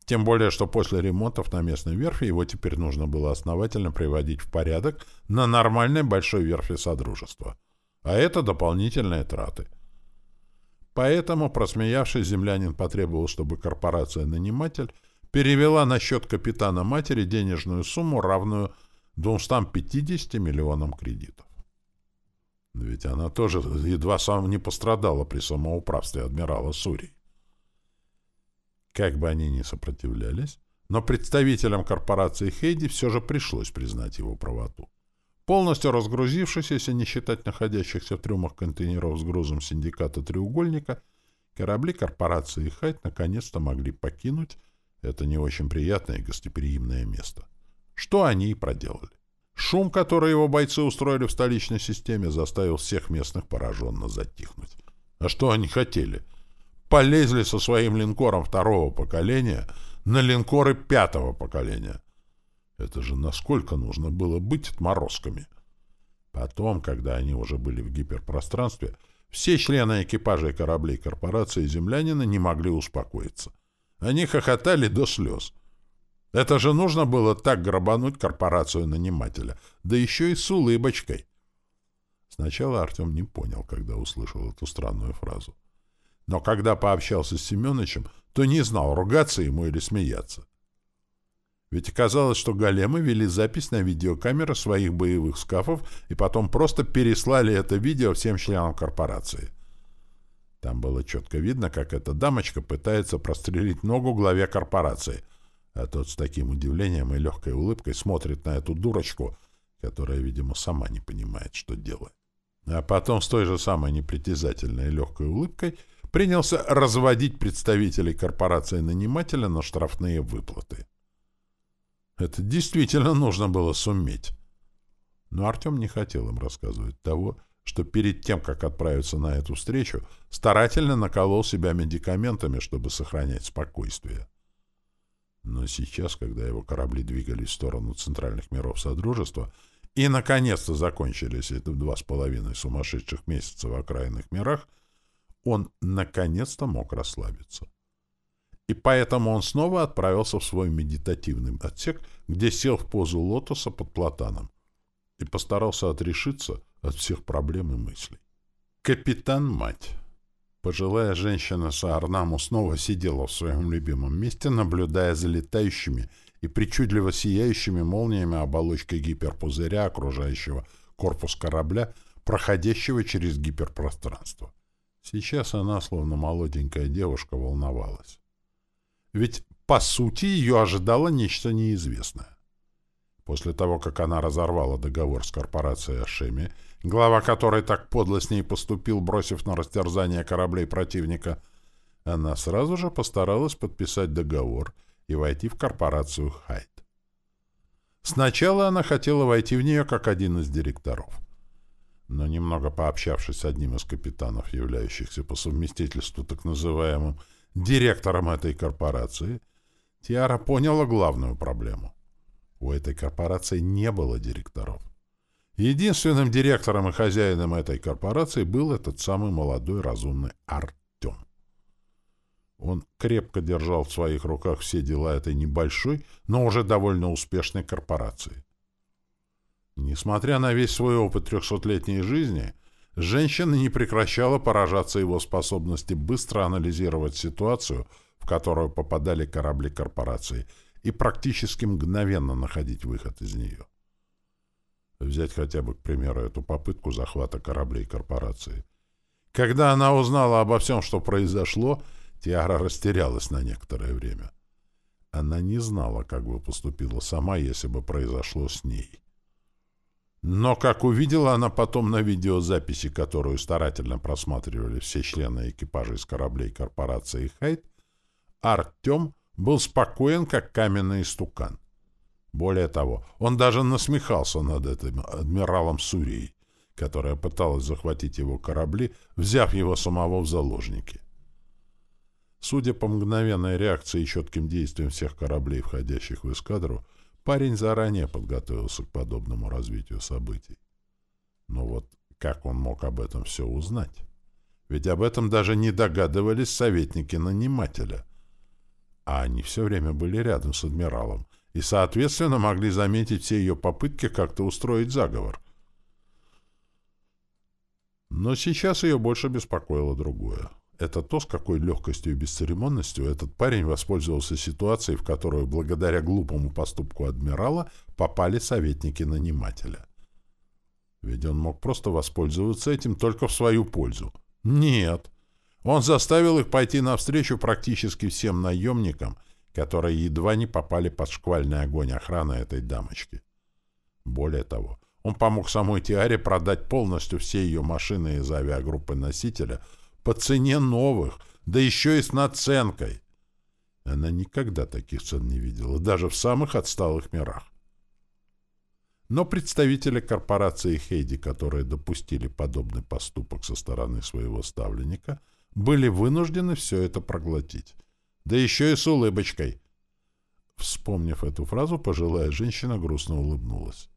Speaker 1: Тем более, что после ремонтов на местной верфи его теперь нужно было основательно приводить в порядок на нормальной большой верфи Содружества. А это дополнительные траты. Поэтому, просмеявшись, землянин потребовал, чтобы корпорация-наниматель перевела на счет капитана матери денежную сумму, равную 250 миллионам кредитов. Ведь она тоже едва сам не пострадала при самоуправстве адмирала Сури. Как бы они ни сопротивлялись, но представителям корпорации Хейди все же пришлось признать его правоту. Полностью разгрузившись, если не считать находящихся в трюмах контейнеров с грузом синдиката «Треугольника», корабли корпорации Хайт наконец-то могли покинуть это не очень приятное гостеприимное место. Что они и проделали. Шум, который его бойцы устроили в столичной системе, заставил всех местных пораженно затихнуть. А что они хотели? Полезли со своим линкором второго поколения на линкоры пятого поколения. Это же насколько нужно было быть отморозками. Потом, когда они уже были в гиперпространстве, все члены экипажей кораблей корпорации «Землянина» не могли успокоиться. Они хохотали до слез. Это же нужно было так грабануть корпорацию нанимателя, да еще и с улыбочкой. Сначала Артем не понял, когда услышал эту странную фразу. Но когда пообщался с Семеновичем, то не знал, ругаться ему или смеяться. Ведь оказалось, что големы вели запись на видеокамеры своих боевых скафов и потом просто переслали это видео всем членам корпорации. Там было четко видно, как эта дамочка пытается прострелить ногу главе корпорации, а тот с таким удивлением и легкой улыбкой смотрит на эту дурочку, которая, видимо, сама не понимает, что делает. А потом с той же самой непритязательной и легкой улыбкой принялся разводить представителей корпорации нанимателя на штрафные выплаты. Это действительно нужно было суметь. Но Артем не хотел им рассказывать того, что перед тем, как отправиться на эту встречу, старательно наколол себя медикаментами, чтобы сохранять спокойствие. Но сейчас, когда его корабли двигались в сторону центральных миров Содружества и, наконец-то, закончились эти два с половиной сумасшедших месяца в окраинных мирах, он, наконец-то, мог расслабиться. И поэтому он снова отправился в свой медитативный отсек, где сел в позу лотоса под платаном и постарался отрешиться от всех проблем и мыслей. Капитан-мать. Пожилая женщина Саарнаму снова сидела в своем любимом месте, наблюдая за летающими и причудливо сияющими молниями оболочкой гиперпузыря, окружающего корпус корабля, проходящего через гиперпространство. Сейчас она, словно молоденькая девушка, волновалась. Ведь, по сути, ее ожидало нечто неизвестное. После того, как она разорвала договор с корпорацией Ашеми, глава которой так подло с ней поступил, бросив на растерзание кораблей противника, она сразу же постаралась подписать договор и войти в корпорацию Хайт. Сначала она хотела войти в нее как один из директоров. Но немного пообщавшись с одним из капитанов, являющихся по совместительству так называемым директором этой корпорации, Тиара поняла главную проблему. У этой корпорации не было директоров. Единственным директором и хозяином этой корпорации был этот самый молодой разумный Артем. Он крепко держал в своих руках все дела этой небольшой, но уже довольно успешной корпорации. Несмотря на весь свой опыт трехсотлетней жизни, женщина не прекращала поражаться его способности быстро анализировать ситуацию, в которую попадали корабли корпорации, и практически мгновенно находить выход из нее. Взять хотя бы, к примеру, эту попытку захвата кораблей корпорации. Когда она узнала обо всем, что произошло, Тиара растерялась на некоторое время. Она не знала, как бы поступила сама, если бы произошло с ней. Но, как увидела она потом на видеозаписи, которую старательно просматривали все члены экипажа из кораблей корпорации «Хайт», Артем был спокоен, как каменный стукан. Более того, он даже насмехался над этим адмиралом Сурией, которая пыталась захватить его корабли, взяв его самого в заложники. Судя по мгновенной реакции и четким действиям всех кораблей, входящих в эскадру, парень заранее подготовился к подобному развитию событий. Но вот как он мог об этом все узнать? Ведь об этом даже не догадывались советники нанимателя. А они все время были рядом с адмиралом, и, соответственно, могли заметить все ее попытки как-то устроить заговор. Но сейчас ее больше беспокоило другое. Это то, с какой легкостью и бесцеремонностью этот парень воспользовался ситуацией, в которую, благодаря глупому поступку адмирала, попали советники нанимателя. Ведь он мог просто воспользоваться этим только в свою пользу. Нет. Он заставил их пойти навстречу практически всем наемникам — которые едва не попали под шквальный огонь охраны этой дамочки. Более того, он помог самой Тиаре продать полностью все ее машины из авиагруппы носителя по цене новых, да еще и с наценкой. Она никогда таких цен не видела, даже в самых отсталых мирах. Но представители корпорации Хейди, которые допустили подобный поступок со стороны своего ставленника, были вынуждены все это проглотить. Да еще и с улыбочкой. Вспомнив эту фразу, пожилая женщина грустно улыбнулась.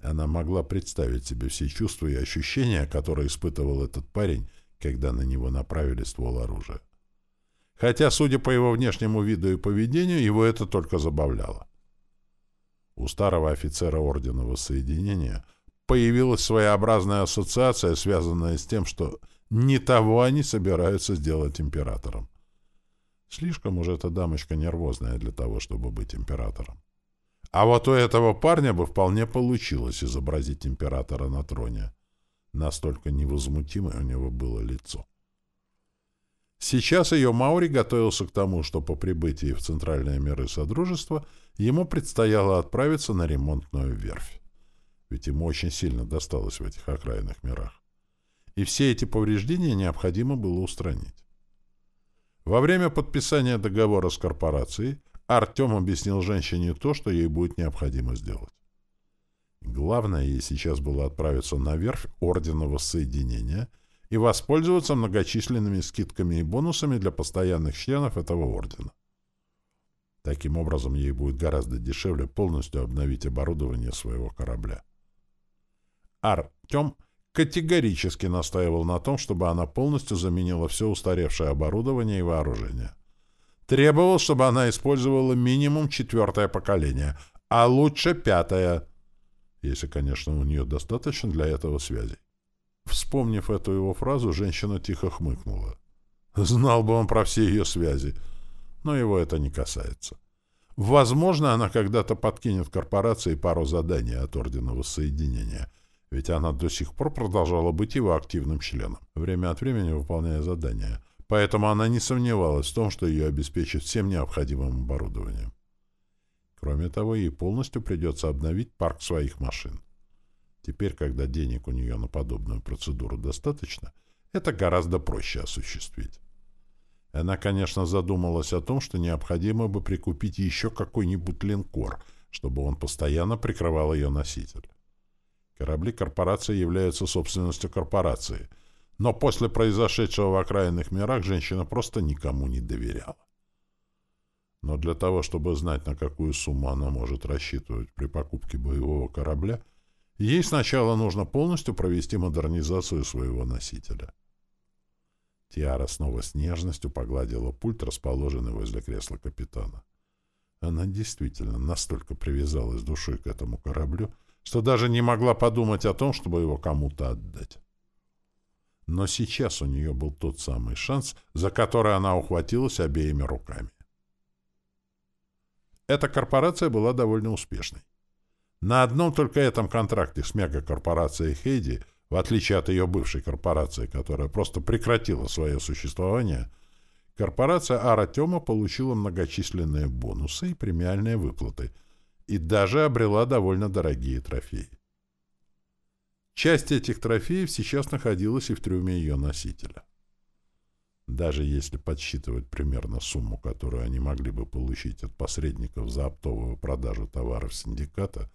Speaker 1: Она могла представить себе все чувства и ощущения, которые испытывал этот парень, когда на него направили ствол оружия. Хотя, судя по его внешнему виду и поведению, его это только забавляло. У старого офицера Ордена Воссоединения появилась своеобразная ассоциация, связанная с тем, что не того они собираются сделать императором. Слишком уже эта дамочка нервозная для того, чтобы быть императором. А вот у этого парня бы вполне получилось изобразить императора на троне. Настолько невозмутимое у него было лицо. Сейчас ее Маури готовился к тому, что по прибытии в центральные миры Содружества ему предстояло отправиться на ремонтную верфь. Ведь ему очень сильно досталось в этих окраинных мирах. И все эти повреждения необходимо было устранить. Во время подписания договора с корпорацией Артем объяснил женщине то, что ей будет необходимо сделать. Главное ей сейчас было отправиться на верфь Ордена Воссоединения и воспользоваться многочисленными скидками и бонусами для постоянных членов этого ордена. Таким образом, ей будет гораздо дешевле полностью обновить оборудование своего корабля. Артем категорически настаивал на том, чтобы она полностью заменила все устаревшее оборудование и вооружение. Требовал, чтобы она использовала минимум четвертое поколение, а лучше пятое, если, конечно, у нее достаточно для этого связей. Вспомнив эту его фразу, женщина тихо хмыкнула. Знал бы он про все ее связи, но его это не касается. Возможно, она когда-то подкинет корпорации пару заданий от Ордена Воссоединения — ведь она до сих пор продолжала быть его активным членом, время от времени выполняя задания. Поэтому она не сомневалась в том, что ее обеспечат всем необходимым оборудованием. Кроме того, ей полностью придется обновить парк своих машин. Теперь, когда денег у нее на подобную процедуру достаточно, это гораздо проще осуществить. Она, конечно, задумалась о том, что необходимо бы прикупить еще какой-нибудь линкор, чтобы он постоянно прикрывал ее носитель. Корабли корпорации являются собственностью корпорации. Но после произошедшего в окраинных мирах женщина просто никому не доверяла. Но для того, чтобы знать, на какую сумму она может рассчитывать при покупке боевого корабля, ей сначала нужно полностью провести модернизацию своего носителя. Тиара снова с нежностью погладила пульт, расположенный возле кресла капитана. Она действительно настолько привязалась душой к этому кораблю, что даже не могла подумать о том, чтобы его кому-то отдать. Но сейчас у нее был тот самый шанс, за который она ухватилась обеими руками. Эта корпорация была довольно успешной. На одном только этом контракте с мегакорпорацией Хейди, в отличие от ее бывшей корпорации, которая просто прекратила свое существование, корпорация Аратема получила многочисленные бонусы и премиальные выплаты – и даже обрела довольно дорогие трофеи. Часть этих трофеев сейчас находилась и в трюме ее носителя. Даже если подсчитывать примерно сумму, которую они могли бы получить от посредников за оптовую продажу товаров синдиката,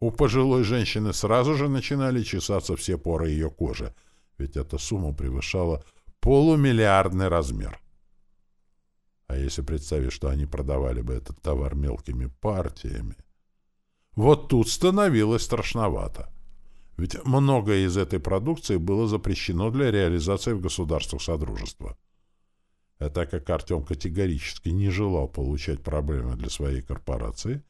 Speaker 1: у пожилой женщины сразу же начинали чесаться все поры ее кожи, ведь эта сумма превышала полумиллиардный размер. А если представить, что они продавали бы этот товар мелкими партиями? Вот тут становилось страшновато. Ведь многое из этой продукции было запрещено для реализации в государствах Содружества. А так как Артем категорически не желал получать проблемы для своей корпорации,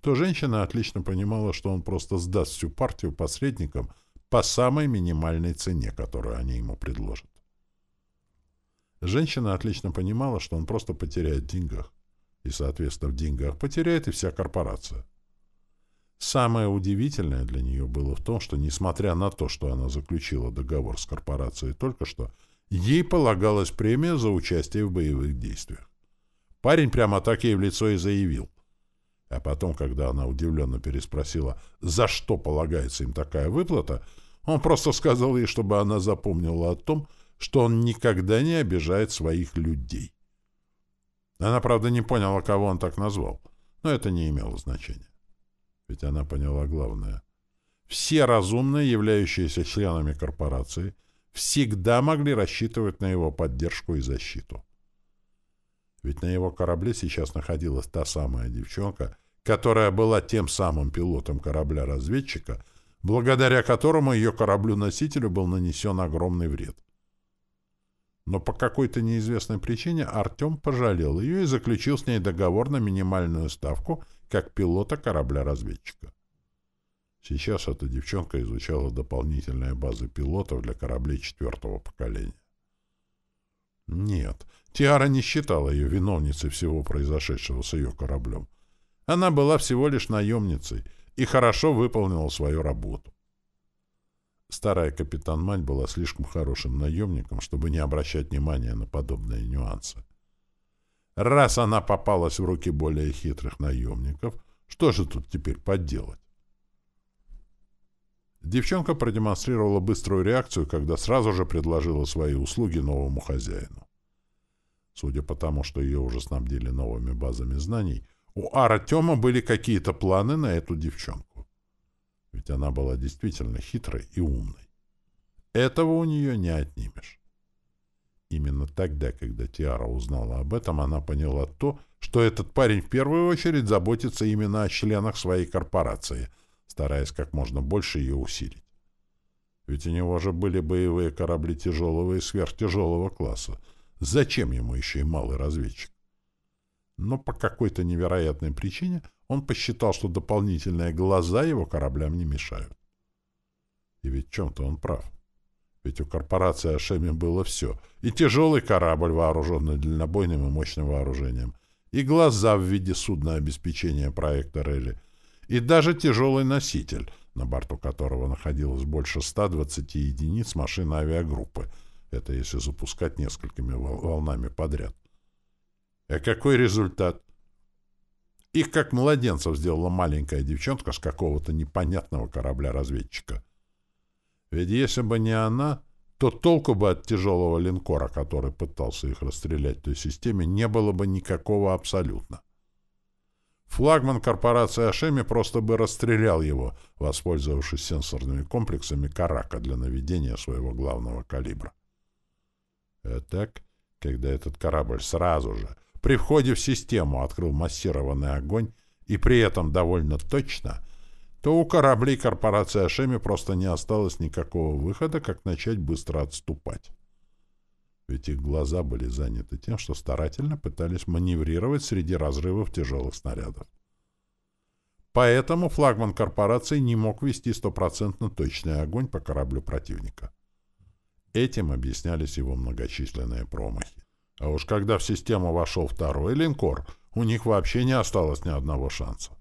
Speaker 1: то женщина отлично понимала, что он просто сдаст всю партию посредникам по самой минимальной цене, которую они ему предложат. Женщина отлично понимала, что он просто потеряет в деньгах. И, соответственно, в деньгах потеряет и вся корпорация. Самое удивительное для нее было в том, что, несмотря на то, что она заключила договор с корпорацией только что, ей полагалась премия за участие в боевых действиях. Парень прямо так ей в лицо и заявил. А потом, когда она удивленно переспросила, за что полагается им такая выплата, он просто сказал ей, чтобы она запомнила о том, что он никогда не обижает своих людей. Она, правда, не поняла, кого он так назвал, но это не имело значения. Ведь она поняла главное. Все разумные, являющиеся членами корпорации, всегда могли рассчитывать на его поддержку и защиту. Ведь на его корабле сейчас находилась та самая девчонка, которая была тем самым пилотом корабля-разведчика, благодаря которому ее кораблю-носителю был нанесен огромный вред но по какой-то неизвестной причине Артем пожалел ее и заключил с ней договор на минимальную ставку как пилота корабля-разведчика. Сейчас эта девчонка изучала дополнительные базы пилотов для кораблей четвертого поколения. Нет, Тиара не считала ее виновницей всего произошедшего с ее кораблем. Она была всего лишь наемницей и хорошо выполнила свою работу. Старая капитан-мать была слишком хорошим наемником, чтобы не обращать внимания на подобные нюансы. Раз она попалась в руки более хитрых наемников, что же тут теперь поделать? Девчонка продемонстрировала быструю реакцию, когда сразу же предложила свои услуги новому хозяину. Судя по тому, что ее уже снабдили новыми базами знаний, у Артема были какие-то планы на эту девчонку ведь она была действительно хитрой и умной. Этого у нее не отнимешь. Именно тогда, когда Тиара узнала об этом, она поняла то, что этот парень в первую очередь заботится именно о членах своей корпорации, стараясь как можно больше ее усилить. Ведь у него же были боевые корабли тяжелого и сверхтяжелого класса. Зачем ему еще и малый разведчик? Но по какой-то невероятной причине он посчитал, что дополнительные глаза его кораблям не мешают. И ведь в чем-то он прав. Ведь у корпорации Ашеми было все. И тяжелый корабль, вооруженный дальнобойным и мощным вооружением, и глаза в виде судна обеспечения проекта Релли, и даже тяжелый носитель, на борту которого находилось больше 120 единиц машин авиагруппы. Это если запускать несколькими волнами подряд. А какой результат? Их как младенцев сделала маленькая девчонка с какого-то непонятного корабля-разведчика. Ведь если бы не она, то толку бы от тяжелого линкора, который пытался их расстрелять в той системе, не было бы никакого абсолютно. Флагман корпорации Ашеми просто бы расстрелял его, воспользовавшись сенсорными комплексами Карака для наведения своего главного калибра. А так, когда этот корабль сразу же при входе в систему открыл массированный огонь и при этом довольно точно, то у кораблей корпорации Ашеми просто не осталось никакого выхода, как начать быстро отступать ведь их глаза были заняты тем, что старательно пытались маневрировать среди разрывов тяжелых снарядов. Поэтому флагман корпорации не мог вести стопроцентно точный огонь по кораблю противника. Этим объяснялись его многочисленные промахи. А уж когда в систему вошел второй линкор, у них вообще не осталось ни одного шанса.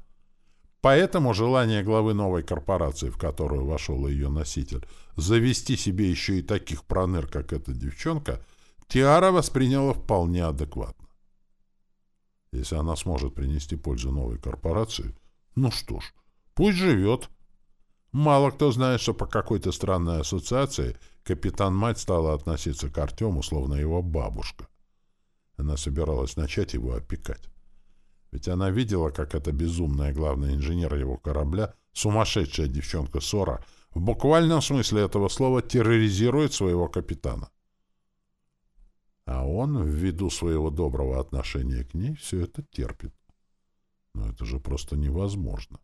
Speaker 1: Поэтому желание главы новой корпорации, в которую вошел ее носитель, завести себе еще и таких проныр, как эта девчонка — Тиара восприняла вполне адекватно. Если она сможет принести пользу новой корпорации, ну что ж, пусть живет. Мало кто знает, что по какой-то странной ассоциации капитан-мать стала относиться к Артему, словно его бабушка. Она собиралась начать его опекать. Ведь она видела, как эта безумная главная инженер его корабля, сумасшедшая девчонка Сора, в буквальном смысле этого слова терроризирует своего капитана. А он, ввиду своего доброго отношения к ней, все это терпит. Но это же просто невозможно.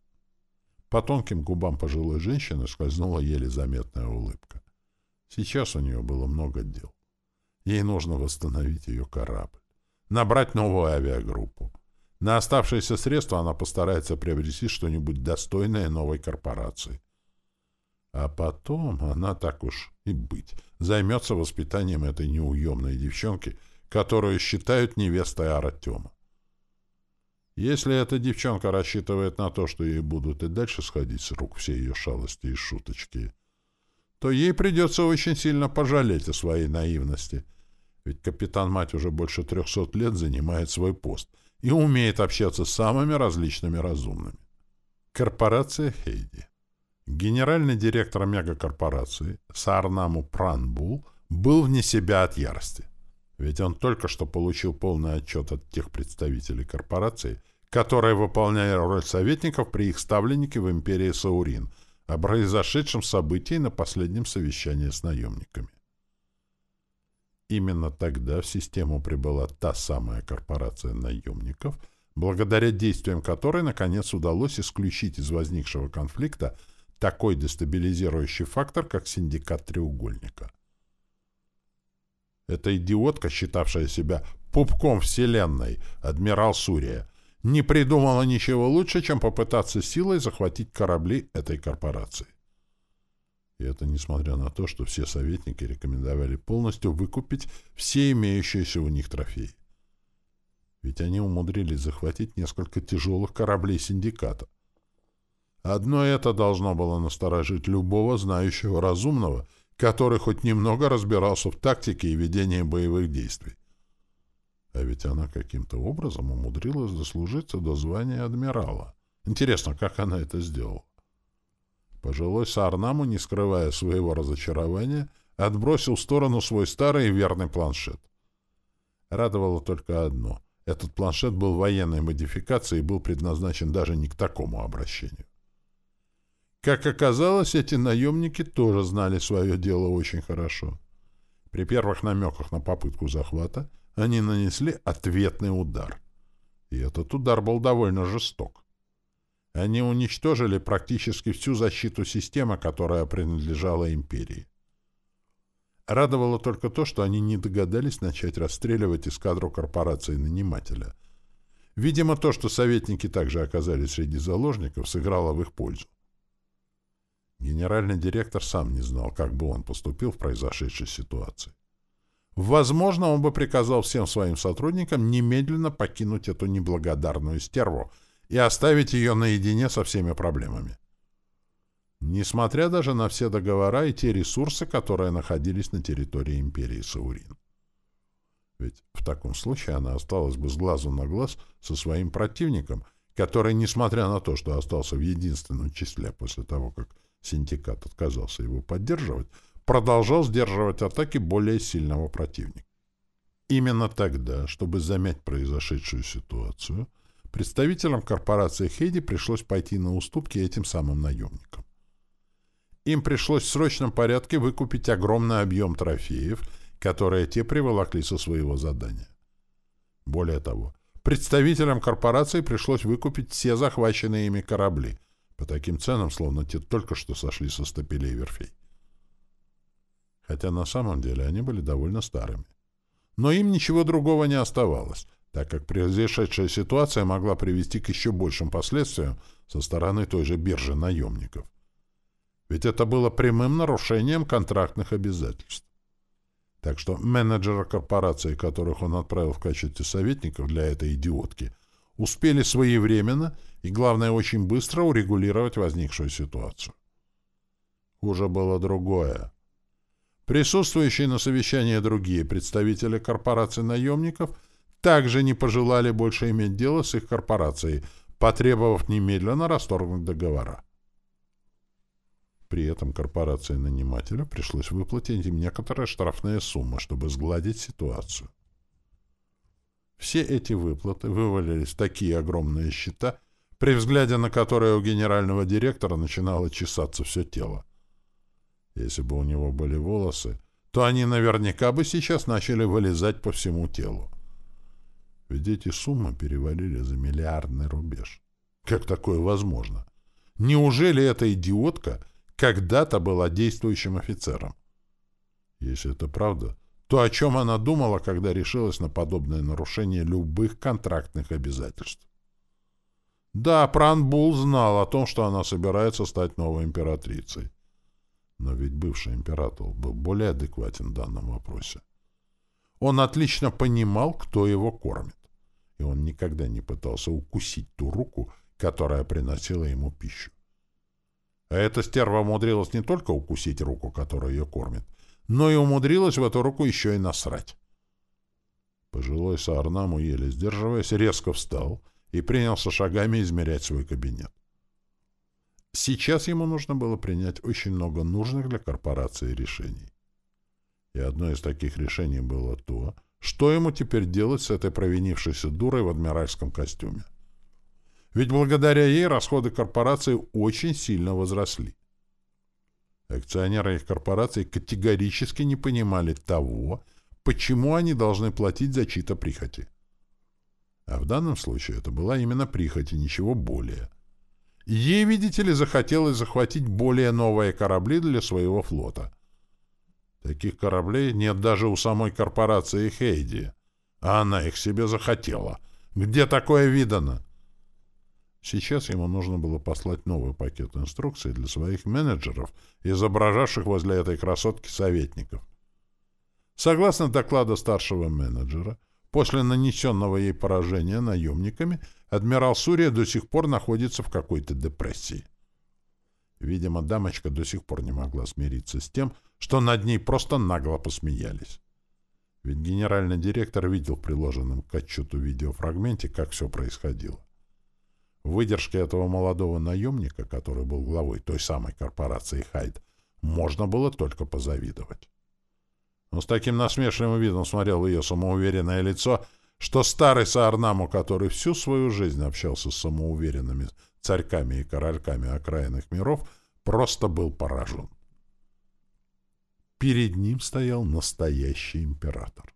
Speaker 1: По тонким губам пожилой женщины скользнула еле заметная улыбка. Сейчас у нее было много дел. Ей нужно восстановить ее корабль, набрать новую авиагруппу. На оставшиеся средства она постарается приобрести что-нибудь достойное новой корпорации. А потом она так уж и быть, займется воспитанием этой неуемной девчонки, которую считают невестой Артема. Если эта девчонка рассчитывает на то, что ей будут и дальше сходить с рук все ее шалости и шуточки, то ей придется очень сильно пожалеть о своей наивности. Ведь капитан-мать уже больше трехсот лет занимает свой пост и умеет общаться с самыми различными разумными. Корпорация Хейди Генеральный директор мегакорпорации Саарнаму Пранбул был вне себя от ярости. Ведь он только что получил полный отчет от тех представителей корпорации, которые выполняли роль советников при их ставленнике в империи Саурин, о произошедшем событии на последнем совещании с наемниками. Именно тогда в систему прибыла та самая корпорация наемников, благодаря действиям которой, наконец, удалось исключить из возникшего конфликта такой дестабилизирующий фактор, как синдикат треугольника. Эта идиотка, считавшая себя пупком Вселенной, адмирал Сурия, не придумала ничего лучше, чем попытаться силой захватить корабли этой корпорации. И это несмотря на то, что все советники рекомендовали полностью выкупить все имеющиеся у них трофеи. Ведь они умудрились захватить несколько тяжелых кораблей синдиката. Одно это должно было насторожить любого знающего разумного, который хоть немного разбирался в тактике и ведении боевых действий. А ведь она каким-то образом умудрилась дослужиться до звания адмирала. Интересно, как она это сделала? Пожилой Сарнаму, не скрывая своего разочарования, отбросил в сторону свой старый и верный планшет. Радовало только одно. Этот планшет был военной модификацией и был предназначен даже не к такому обращению. Как оказалось, эти наемники тоже знали свое дело очень хорошо. При первых намеках на попытку захвата они нанесли ответный удар. И этот удар был довольно жесток. Они уничтожили практически всю защиту системы, которая принадлежала империи. Радовало только то, что они не догадались начать расстреливать эскадру корпорации нанимателя. Видимо, то, что советники также оказались среди заложников, сыграло в их пользу. Генеральный директор сам не знал, как бы он поступил в произошедшей ситуации. Возможно, он бы приказал всем своим сотрудникам немедленно покинуть эту неблагодарную стерву и оставить ее наедине со всеми проблемами несмотря даже на все договора и те ресурсы, которые находились на территории империи Саурин. Ведь в таком случае она осталась бы с глазу на глаз со своим противником, который, несмотря на то, что остался в единственном числе после того, как синдикат отказался его поддерживать, продолжал сдерживать атаки более сильного противника. Именно тогда, чтобы замять произошедшую ситуацию, представителям корпорации Хейди пришлось пойти на уступки этим самым наемникам. Им пришлось в срочном порядке выкупить огромный объем трофеев, которые те приволокли со своего задания. Более того, представителям корпорации пришлось выкупить все захваченные ими корабли по таким ценам, словно те только что сошли со стапелей верфей. Хотя на самом деле они были довольно старыми. Но им ничего другого не оставалось, так как произошедшая ситуация могла привести к еще большим последствиям со стороны той же биржи наемников ведь это было прямым нарушением контрактных обязательств. Так что менеджеры корпорации, которых он отправил в качестве советников для этой идиотки, успели своевременно и, главное, очень быстро урегулировать возникшую ситуацию. Хуже было другое. Присутствующие на совещании другие представители корпорации наемников также не пожелали больше иметь дело с их корпорацией, потребовав немедленно расторгнуть договора. При этом корпорации нанимателя пришлось выплатить им некоторая штрафная сумма, чтобы сгладить ситуацию. Все эти выплаты вывалились в такие огромные счета, при взгляде на которые у генерального директора начинало чесаться все тело. Если бы у него были волосы, то они наверняка бы сейчас начали вылезать по всему телу. Ведь эти суммы перевалили за миллиардный рубеж. Как такое возможно? Неужели эта идиотка когда-то была действующим офицером. Если это правда, то о чем она думала, когда решилась на подобное нарушение любых контрактных обязательств? Да, Пранбул знал о том, что она собирается стать новой императрицей. Но ведь бывший император был более адекватен в данном вопросе. Он отлично понимал, кто его кормит, и он никогда не пытался укусить ту руку, которая приносила ему пищу. А эта стерва умудрилась не только укусить руку, которая ее кормит, но и умудрилась в эту руку еще и насрать. Пожилой Саарнаму, еле сдерживаясь, резко встал и принялся шагами измерять свой кабинет. Сейчас ему нужно было принять очень много нужных для корпорации решений. И одно из таких решений было то, что ему теперь делать с этой провинившейся дурой в адмиральском костюме. Ведь благодаря ей расходы корпорации очень сильно возросли. Акционеры их корпораций категорически не понимали того, почему они должны платить за чьи-то прихоти. А в данном случае это была именно прихоть и ничего более. Ей, видите ли, захотелось захватить более новые корабли для своего флота. Таких кораблей нет даже у самой корпорации Хейди. А она их себе захотела. Где такое видано? Сейчас ему нужно было послать новый пакет инструкций для своих менеджеров, изображавших возле этой красотки советников. Согласно докладу старшего менеджера, после нанесенного ей поражения наемниками, адмирал Сурия до сих пор находится в какой-то депрессии. Видимо, дамочка до сих пор не могла смириться с тем, что над ней просто нагло посмеялись. Ведь генеральный директор видел в приложенном к отчету видеофрагменте, как все происходило. Выдержке этого молодого наемника, который был главой той самой корпорации Хайд, можно было только позавидовать. Он с таким насмешливым видом смотрел ее самоуверенное лицо, что старый Саарнаму, который всю свою жизнь общался с самоуверенными царьками и корольками окраинных миров, просто был поражен. Перед ним стоял настоящий император.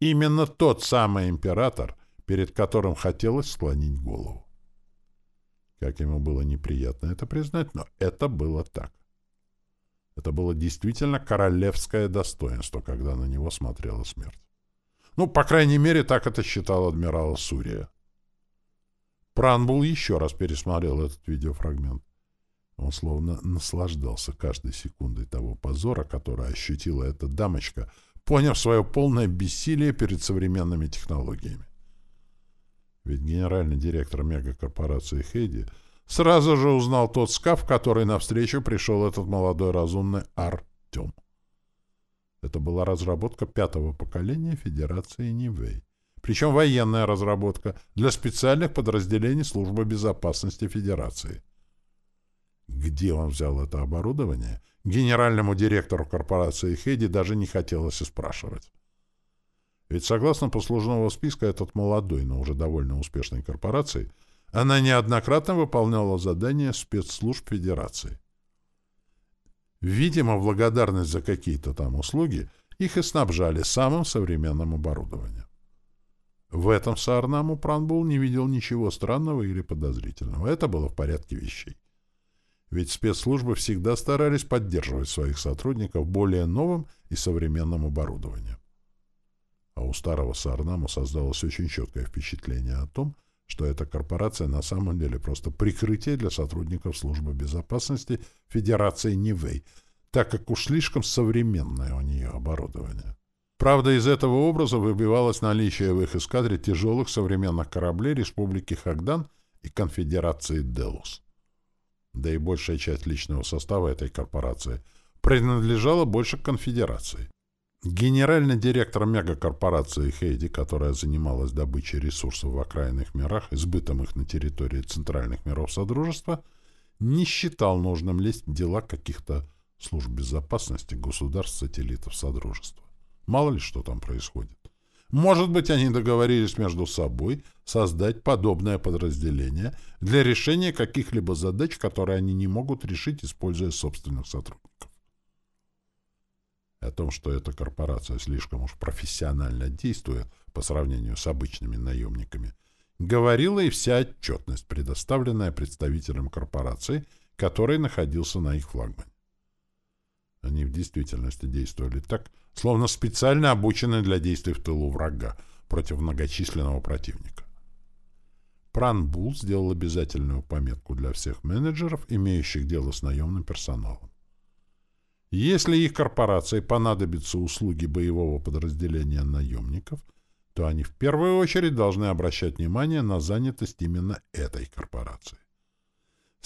Speaker 1: Именно тот самый император — перед которым хотелось склонить голову. Как ему было неприятно это признать, но это было так. Это было действительно королевское достоинство, когда на него смотрела смерть. Ну, по крайней мере, так это считал адмирал Сурия. Пранбул еще раз пересмотрел этот видеофрагмент. Он словно наслаждался каждой секундой того позора, который ощутила эта дамочка, поняв свое полное бессилие перед современными технологиями. Ведь генеральный директор мегакорпорации Хейди сразу же узнал тот скаф, в который навстречу пришел этот молодой разумный Артем. Это была разработка пятого поколения Федерации Нивэй. Причем военная разработка для специальных подразделений Службы безопасности Федерации. Где он взял это оборудование, генеральному директору корпорации Хеди даже не хотелось и спрашивать. Ведь согласно послужного списка этот молодой, но уже довольно успешной корпорации, она неоднократно выполняла задания спецслужб Федерации. Видимо, в благодарность за какие-то там услуги их и снабжали самым современным оборудованием. В этом Саарнаму Пранбул не видел ничего странного или подозрительного. Это было в порядке вещей. Ведь спецслужбы всегда старались поддерживать своих сотрудников более новым и современным оборудованием. А у старого Саарнаму создалось очень четкое впечатление о том, что эта корпорация на самом деле просто прикрытие для сотрудников службы безопасности Федерации Нивэй, так как уж слишком современное у нее оборудование. Правда, из этого образа выбивалось наличие в их эскадре тяжелых современных кораблей Республики Хагдан и Конфедерации Делус да и большая часть личного состава этой корпорации принадлежала больше конфедерации. Генеральный директор мегакорпорации Хейди, которая занималась добычей ресурсов в окраинных мирах и сбытом их на территории центральных миров Содружества, не считал нужным лезть в дела каких-то служб безопасности государств-сателлитов Содружества. Мало ли что там происходит. Может быть, они договорились между собой создать подобное подразделение для решения каких-либо задач, которые они не могут решить, используя собственных сотрудников. О том, что эта корпорация слишком уж профессионально действует по сравнению с обычными наемниками, говорила и вся отчетность, предоставленная представителям корпорации, который находился на их флагмане. Они в действительности действовали так, словно специально обученные для действий в тылу врага против многочисленного противника. Пранбул сделал обязательную пометку для всех менеджеров, имеющих дело с наемным персоналом. Если их корпорации понадобятся услуги боевого подразделения наемников, то они в первую очередь должны обращать внимание на занятость именно этой корпорации.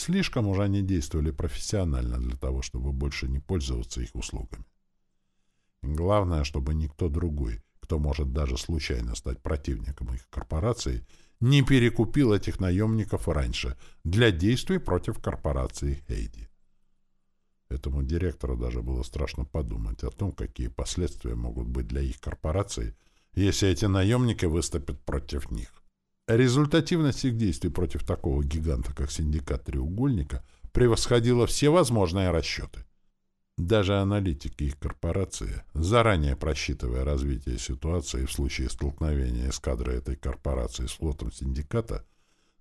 Speaker 1: Слишком уже они действовали профессионально для того, чтобы больше не пользоваться их услугами. Главное, чтобы никто другой, кто может даже случайно стать противником их корпорации, не перекупил этих наемников раньше для действий против корпорации Хейди. Этому директору даже было страшно подумать о том, какие последствия могут быть для их корпорации, если эти наемники выступят против них. Результативность их действий против такого гиганта, как синдикат «Треугольника», превосходила все возможные расчеты. Даже аналитики их корпорации, заранее просчитывая развитие ситуации в случае столкновения эскадры этой корпорации с флотом синдиката,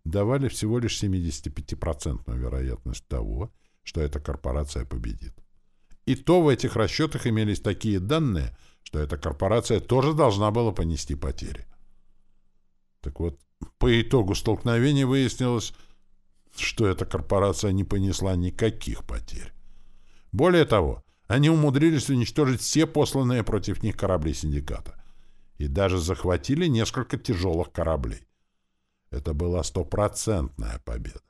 Speaker 1: давали всего лишь 75% вероятность того, что эта корпорация победит. И то в этих расчетах имелись такие данные, что эта корпорация тоже должна была понести потери. Так вот, по итогу столкновения выяснилось, что эта корпорация не понесла никаких потерь. Более того, они умудрились уничтожить все посланные против них корабли синдиката и даже захватили несколько тяжелых кораблей. Это была стопроцентная победа.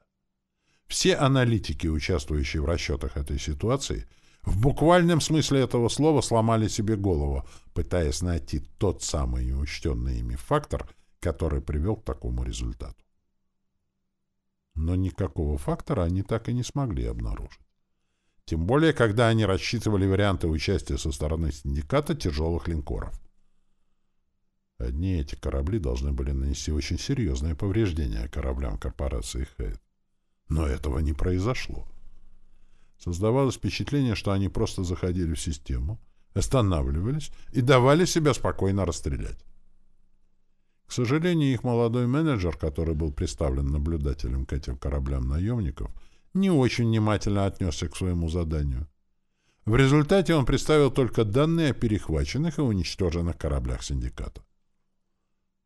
Speaker 1: Все аналитики, участвующие в расчетах этой ситуации, в буквальном смысле этого слова сломали себе голову, пытаясь найти тот самый неучтенный ими фактор, который привел к такому результату. Но никакого фактора они так и не смогли обнаружить. Тем более, когда они рассчитывали варианты участия со стороны синдиката тяжелых линкоров. Одни эти корабли должны были нанести очень серьезные повреждения кораблям корпорации Хейт. Но этого не произошло. Создавалось впечатление, что они просто заходили в систему, останавливались и давали себя спокойно расстрелять. К сожалению, их молодой менеджер, который был представлен наблюдателем к этим кораблям наемников, не очень внимательно отнесся к своему заданию. В результате он представил только данные о перехваченных и уничтоженных кораблях синдиката.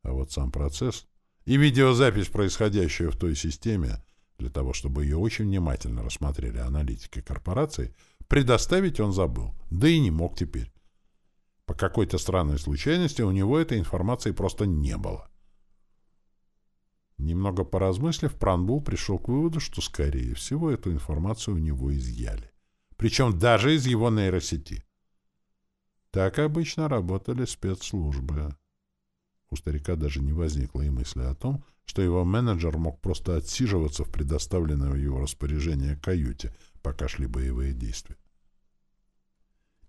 Speaker 1: А вот сам процесс и видеозапись, происходящая в той системе, для того, чтобы ее очень внимательно рассмотрели аналитики корпорации, предоставить он забыл, да и не мог теперь. По какой-то странной случайности у него этой информации просто не было. Немного поразмыслив, Пранбул пришел к выводу, что, скорее всего, эту информацию у него изъяли. Причем даже из его нейросети. Так обычно работали спецслужбы. У старика даже не возникло и мысли о том, что его менеджер мог просто отсиживаться в предоставленной в его распоряжение каюте, пока шли боевые действия.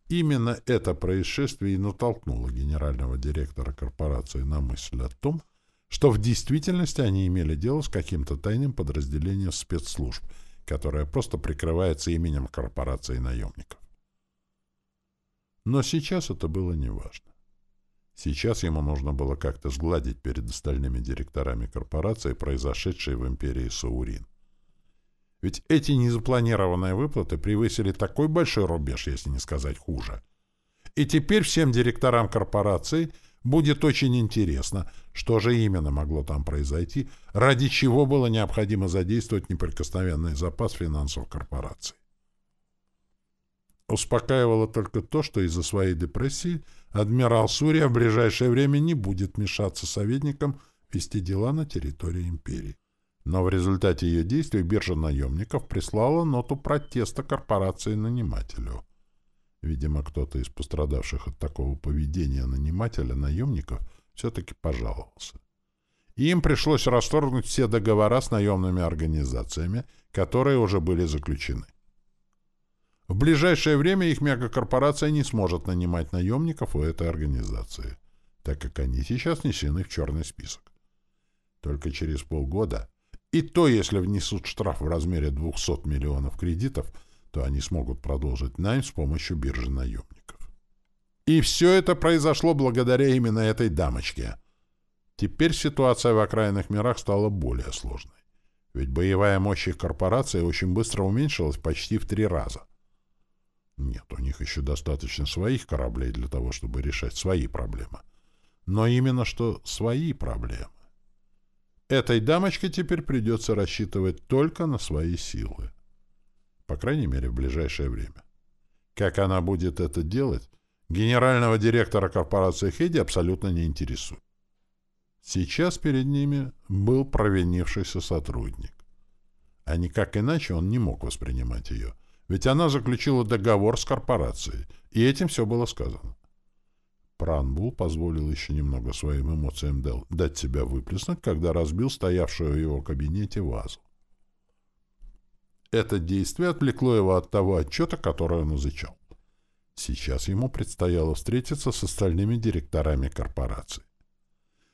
Speaker 1: Именно это происшествие и натолкнуло генерального директора корпорации на мысль о том, что в действительности они имели дело с каким-то тайным подразделением спецслужб, которое просто прикрывается именем корпорации наемников. Но сейчас это было неважно. Сейчас ему нужно было как-то сгладить перед остальными директорами корпорации произошедшее в империи Саурин. Ведь эти незапланированные выплаты превысили такой большой рубеж, если не сказать хуже. И теперь всем директорам корпорации будет очень интересно, что же именно могло там произойти, ради чего было необходимо задействовать неприкосновенный запас финансов корпорации. Успокаивало только то, что из-за своей депрессии адмирал Сурия в ближайшее время не будет мешаться советникам вести дела на территории империи. Но в результате ее действий биржа наемников прислала ноту протеста корпорации нанимателю. Видимо, кто-то из пострадавших от такого поведения нанимателя наемников все-таки пожаловался. Им пришлось расторгнуть все договора с наемными организациями, которые уже были заключены. В ближайшее время их мегакорпорация не сможет нанимать наемников у этой организации, так как они сейчас внесены в черный список. Только через полгода и то, если внесут штраф в размере 200 миллионов кредитов, то они смогут продолжить найм с помощью биржи наемников. И все это произошло благодаря именно этой дамочке. Теперь ситуация в окраинных мирах стала более сложной. Ведь боевая мощь их корпорации очень быстро уменьшилась почти в три раза. Нет, у них еще достаточно своих кораблей для того, чтобы решать свои проблемы. Но именно что свои проблемы. Этой дамочке теперь придется рассчитывать только на свои силы. По крайней мере, в ближайшее время. Как она будет это делать, генерального директора корпорации Хеди абсолютно не интересует. Сейчас перед ними был провинившийся сотрудник. А никак иначе он не мог воспринимать ее. Ведь она заключила договор с корпорацией, и этим все было сказано. Пранбул позволил еще немного своим эмоциям дать себя выплеснуть, когда разбил стоявшую в его кабинете вазу. Это действие отвлекло его от того отчета, который он изучал. Сейчас ему предстояло встретиться с остальными директорами корпорации.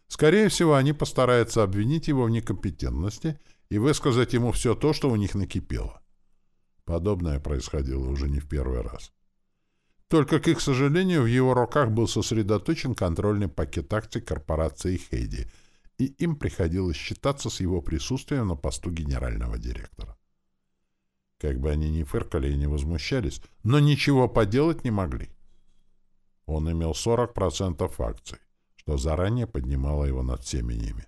Speaker 1: Скорее всего, они постараются обвинить его в некомпетентности и высказать ему все то, что у них накипело. Подобное происходило уже не в первый раз. Только, к их сожалению, в его руках был сосредоточен контрольный пакет акций корпорации Хейди, и им приходилось считаться с его присутствием на посту генерального директора. Как бы они ни фыркали и не возмущались, но ничего поделать не могли. Он имел 40% акций, что заранее поднимало его над всеми ними.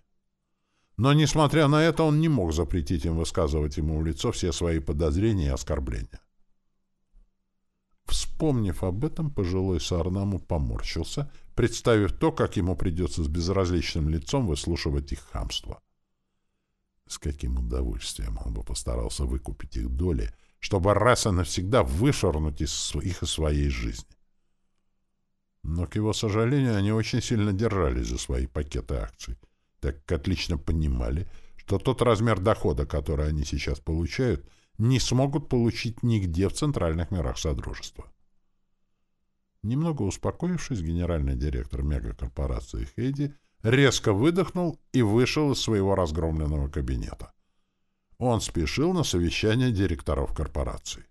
Speaker 1: Но, несмотря на это, он не мог запретить им высказывать ему в лицо все свои подозрения и оскорбления. Вспомнив об этом, пожилой Саарнаму поморщился, представив то, как ему придется с безразличным лицом выслушивать их хамство. С каким удовольствием он бы постарался выкупить их доли, чтобы раз и навсегда вышвырнуть из их из своей жизни. Но, к его сожалению, они очень сильно держались за свои пакеты акций, так как отлично понимали, что тот размер дохода, который они сейчас получают — не смогут получить нигде в центральных мирах Содружества. Немного успокоившись, генеральный директор мегакорпорации Хейди резко выдохнул и вышел из своего разгромленного кабинета. Он спешил на совещание директоров корпорации.